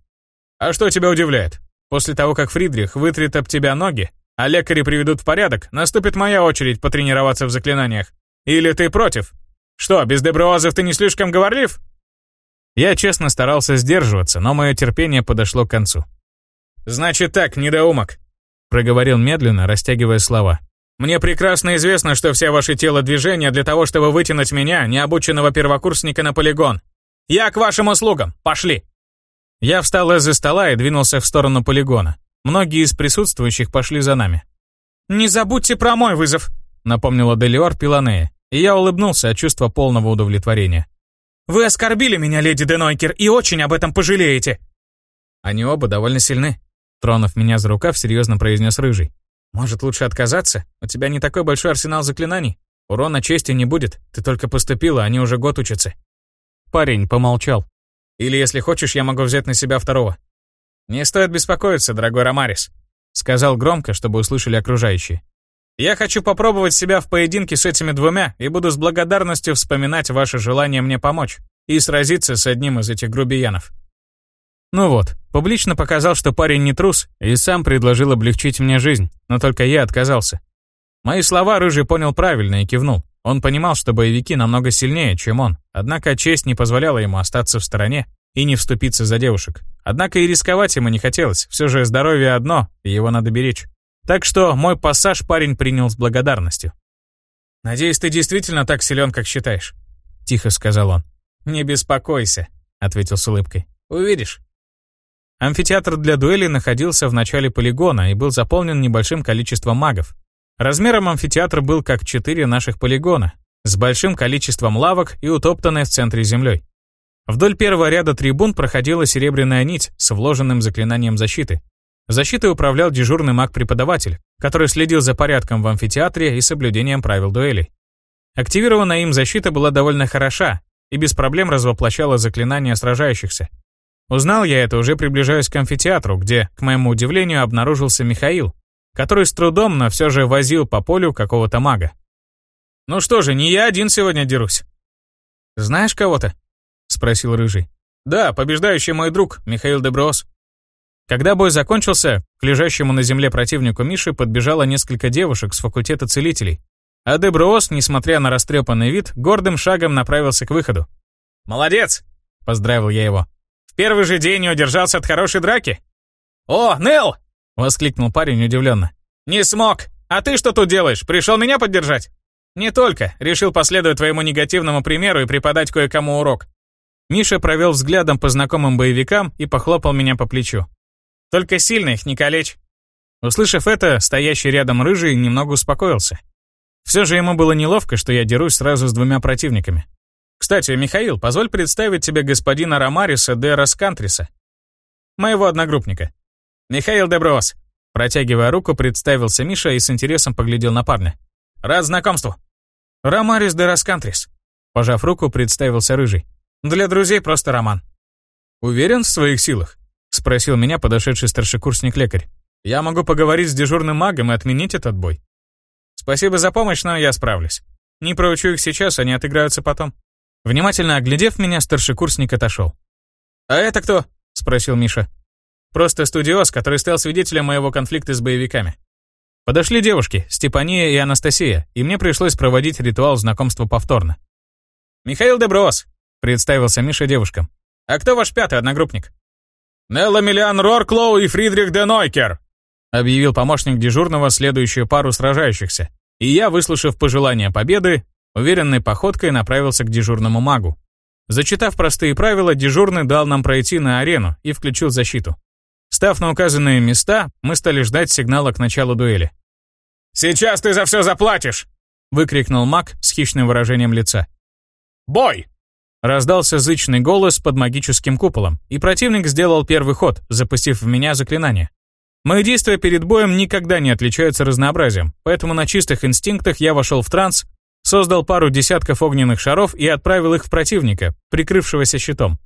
«А что тебя удивляет? После того, как Фридрих вытрет об тебя ноги, а лекари приведут в порядок, наступит моя очередь потренироваться в заклинаниях. Или ты против? Что, без деброазов ты не слишком говорлив?» Я честно старался сдерживаться, но мое терпение подошло к концу. «Значит так, недоумок», — проговорил медленно, растягивая слова. «Мне прекрасно известно, что все ваши телодвижения для того, чтобы вытянуть меня, необученного первокурсника, на полигон. Я к вашим услугам, пошли!» Я встал из-за стола и двинулся в сторону полигона. Многие из присутствующих пошли за нами. «Не забудьте про мой вызов», — напомнила Делиор Пиланея, и я улыбнулся от чувства полного удовлетворения. «Вы оскорбили меня, леди Денойкер, и очень об этом пожалеете». Они оба довольно сильны. Тронув меня за рукав, серьезно произнес Рыжий. «Может, лучше отказаться? У тебя не такой большой арсенал заклинаний. Урона чести не будет. Ты только поступила, они уже год учатся». Парень помолчал. «Или, если хочешь, я могу взять на себя второго». «Не стоит беспокоиться, дорогой Ромарис», — сказал громко, чтобы услышали окружающие. «Я хочу попробовать себя в поединке с этими двумя и буду с благодарностью вспоминать ваше желание мне помочь и сразиться с одним из этих грубиянов». Ну вот, публично показал, что парень не трус, и сам предложил облегчить мне жизнь, но только я отказался. Мои слова Рыжий понял правильно и кивнул. Он понимал, что боевики намного сильнее, чем он, однако честь не позволяла ему остаться в стороне и не вступиться за девушек. Однако и рисковать ему не хотелось, все же здоровье одно, и его надо беречь. Так что мой пассаж парень принял с благодарностью. «Надеюсь, ты действительно так силен, как считаешь», — тихо сказал он. «Не беспокойся», — ответил с улыбкой. «Увидишь». Амфитеатр для дуэли находился в начале полигона и был заполнен небольшим количеством магов. Размером амфитеатр был как четыре наших полигона, с большим количеством лавок и утоптанной в центре землей. Вдоль первого ряда трибун проходила серебряная нить с вложенным заклинанием защиты. Защитой управлял дежурный маг-преподаватель, который следил за порядком в амфитеатре и соблюдением правил дуэлей. Активированная им защита была довольно хороша и без проблем развоплощала заклинания сражающихся, Узнал я это, уже приближаясь к амфитеатру, где, к моему удивлению, обнаружился Михаил, который с трудом, но все же возил по полю какого-то мага. «Ну что же, не я один сегодня дерусь». «Знаешь кого-то?» — спросил Рыжий. «Да, побеждающий мой друг, Михаил Деброс». Когда бой закончился, к лежащему на земле противнику Миши подбежало несколько девушек с факультета целителей, а Деброс, несмотря на растрепанный вид, гордым шагом направился к выходу. «Молодец!» — поздравил я его первый же день не удержался от хорошей драки?» «О, Нел!» — воскликнул парень удивленно. «Не смог! А ты что тут делаешь? Пришел меня поддержать?» «Не только. Решил последовать твоему негативному примеру и преподать кое-кому урок». Миша провел взглядом по знакомым боевикам и похлопал меня по плечу. «Только сильно их не калечь». Услышав это, стоящий рядом рыжий немного успокоился. Все же ему было неловко, что я дерусь сразу с двумя противниками. Кстати, Михаил, позволь представить тебе господина Ромариса де Раскантриса, моего одногруппника. Михаил Деброс. Протягивая руку, представился Миша и с интересом поглядел на парня. Рад знакомству. Ромарис де Раскантрис. Пожав руку, представился Рыжий. Для друзей просто Роман. Уверен в своих силах? Спросил меня подошедший старшекурсник-лекарь. Я могу поговорить с дежурным магом и отменить этот бой. Спасибо за помощь, но я справлюсь. Не проучу их сейчас, они отыграются потом. Внимательно оглядев меня, старшекурсник отошел. «А это кто?» — спросил Миша. «Просто студиоз, который стал свидетелем моего конфликта с боевиками». Подошли девушки, Степания и Анастасия, и мне пришлось проводить ритуал знакомства повторно. «Михаил Деброс», — представился Миша девушкам. «А кто ваш пятый одногруппник?» «Нелла Миллиан Рорклоу и Фридрих де Нойкер», — объявил помощник дежурного следующую пару сражающихся. И я, выслушав пожелания победы, Уверенной походкой направился к дежурному магу. Зачитав простые правила, дежурный дал нам пройти на арену и включил защиту. Став на указанные места, мы стали ждать сигнала к началу дуэли. «Сейчас ты за все заплатишь!» — выкрикнул маг с хищным выражением лица. «Бой!» Раздался зычный голос под магическим куполом, и противник сделал первый ход, запустив в меня заклинание. Мои действия перед боем никогда не отличаются разнообразием, поэтому на чистых инстинктах я вошел в транс, создал пару десятков огненных шаров и отправил их в противника, прикрывшегося щитом.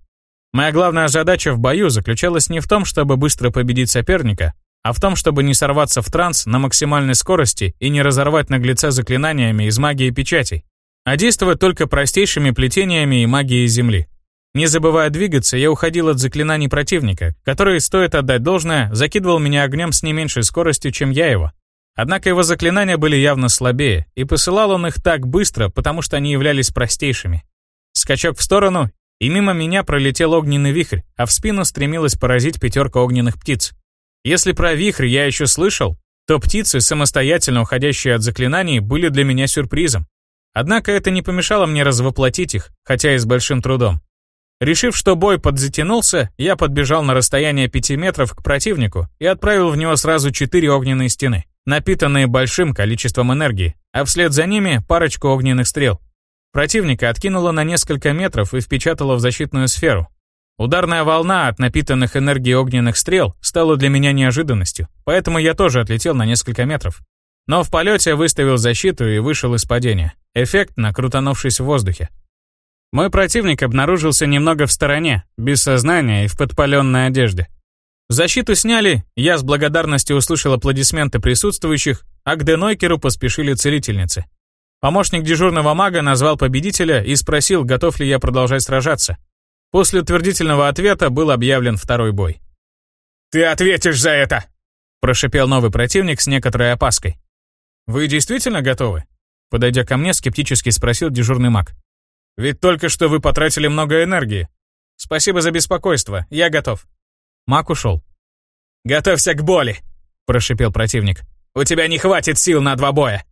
Моя главная задача в бою заключалась не в том, чтобы быстро победить соперника, а в том, чтобы не сорваться в транс на максимальной скорости и не разорвать наглеца заклинаниями из магии печатей, а действовать только простейшими плетениями и магией Земли. Не забывая двигаться, я уходил от заклинаний противника, который, стоит отдать должное, закидывал меня огнем с не меньшей скоростью, чем я его. Однако его заклинания были явно слабее, и посылал он их так быстро, потому что они являлись простейшими. Скачок в сторону, и мимо меня пролетел огненный вихрь, а в спину стремилась поразить пятерка огненных птиц. Если про вихрь я еще слышал, то птицы, самостоятельно уходящие от заклинаний, были для меня сюрпризом. Однако это не помешало мне развоплотить их, хотя и с большим трудом. Решив, что бой подзатянулся, я подбежал на расстояние 5 метров к противнику и отправил в него сразу четыре огненные стены, напитанные большим количеством энергии, а вслед за ними парочку огненных стрел. Противника откинуло на несколько метров и впечатало в защитную сферу, Ударная волна от напитанных энергией огненных стрел стала для меня неожиданностью, поэтому я тоже отлетел на несколько метров. Но в полете выставил защиту и вышел из падения, эффектно крутанувшись в воздухе. Мой противник обнаружился немного в стороне, без сознания и в подпаленной одежде. Защиту сняли, я с благодарностью услышал аплодисменты присутствующих, а к Денойкеру поспешили целительницы. Помощник дежурного мага назвал победителя и спросил, готов ли я продолжать сражаться. После утвердительного ответа был объявлен второй бой. «Ты ответишь за это!» прошипел новый противник с некоторой опаской. «Вы действительно готовы?» Подойдя ко мне, скептически спросил дежурный маг. «Ведь только что вы потратили много энергии. Спасибо за беспокойство, я готов». Маг ушел. «Готовься к боли!» прошипел противник. «У тебя не хватит сил на два боя!»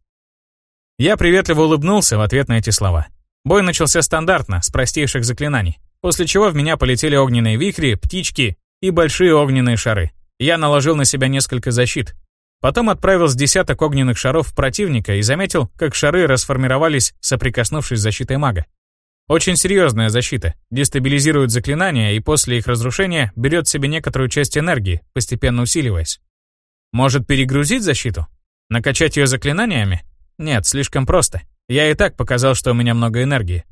Я приветливо улыбнулся в ответ на эти слова. Бой начался стандартно, с простейших заклинаний после чего в меня полетели огненные вихри, птички и большие огненные шары. Я наложил на себя несколько защит. Потом отправил с десяток огненных шаров в противника и заметил, как шары расформировались, соприкоснувшись с защитой мага. Очень серьезная защита, дестабилизирует заклинания и после их разрушения берет себе некоторую часть энергии, постепенно усиливаясь. Может перегрузить защиту? Накачать ее заклинаниями? Нет, слишком просто. Я и так показал, что у меня много энергии.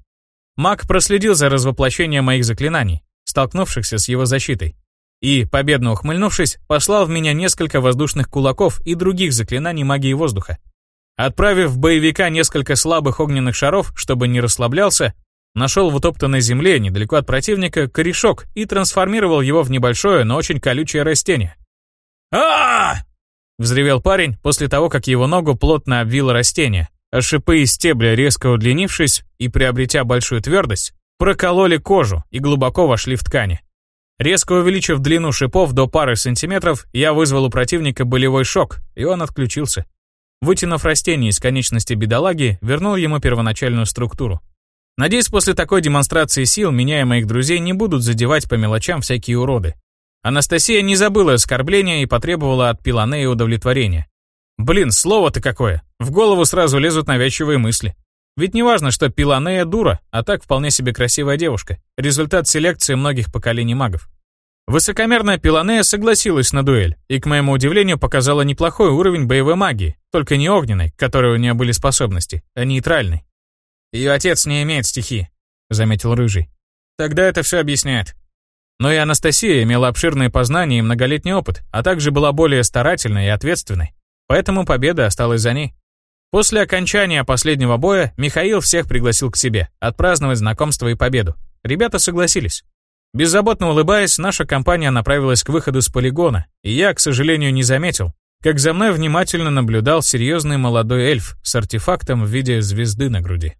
Маг проследил за развоплощением моих заклинаний, столкнувшихся с его защитой, и, победно ухмыльнувшись, послал в меня несколько воздушных кулаков и других заклинаний магии воздуха. Отправив в боевика несколько слабых огненных шаров, чтобы не расслаблялся, нашел в утоптанной земле недалеко от противника корешок и трансформировал его в небольшое, но очень колючее растение. а Взревел парень после того, как его ногу плотно обвило растение, а шипы и стебли, резко удлинившись и приобретя большую твердость, прокололи кожу и глубоко вошли в ткани. Резко увеличив длину шипов до пары сантиметров, я вызвал у противника болевой шок, и он отключился. Вытянув растение из конечности бедолаги, вернул ему первоначальную структуру. Надеюсь, после такой демонстрации сил меня и моих друзей не будут задевать по мелочам всякие уроды. Анастасия не забыла оскорбления и потребовала от Пиланеи удовлетворения. Блин, слово-то какое. В голову сразу лезут навязчивые мысли. Ведь не важно, что Пиланея дура, а так вполне себе красивая девушка. Результат селекции многих поколений магов. Высокомерная Пиланея согласилась на дуэль и, к моему удивлению, показала неплохой уровень боевой магии, только не огненной, к которой у нее были способности, а нейтральной. «Ее отец не имеет стихи», — заметил Рыжий. «Тогда это все объясняет». Но и Анастасия имела обширные познания и многолетний опыт, а также была более старательной и ответственной. Поэтому победа осталась за ней. После окончания последнего боя Михаил всех пригласил к себе, отпраздновать знакомство и победу. Ребята согласились. Беззаботно улыбаясь, наша компания направилась к выходу с полигона, и я, к сожалению, не заметил, как за мной внимательно наблюдал серьезный молодой эльф с артефактом в виде звезды на груди.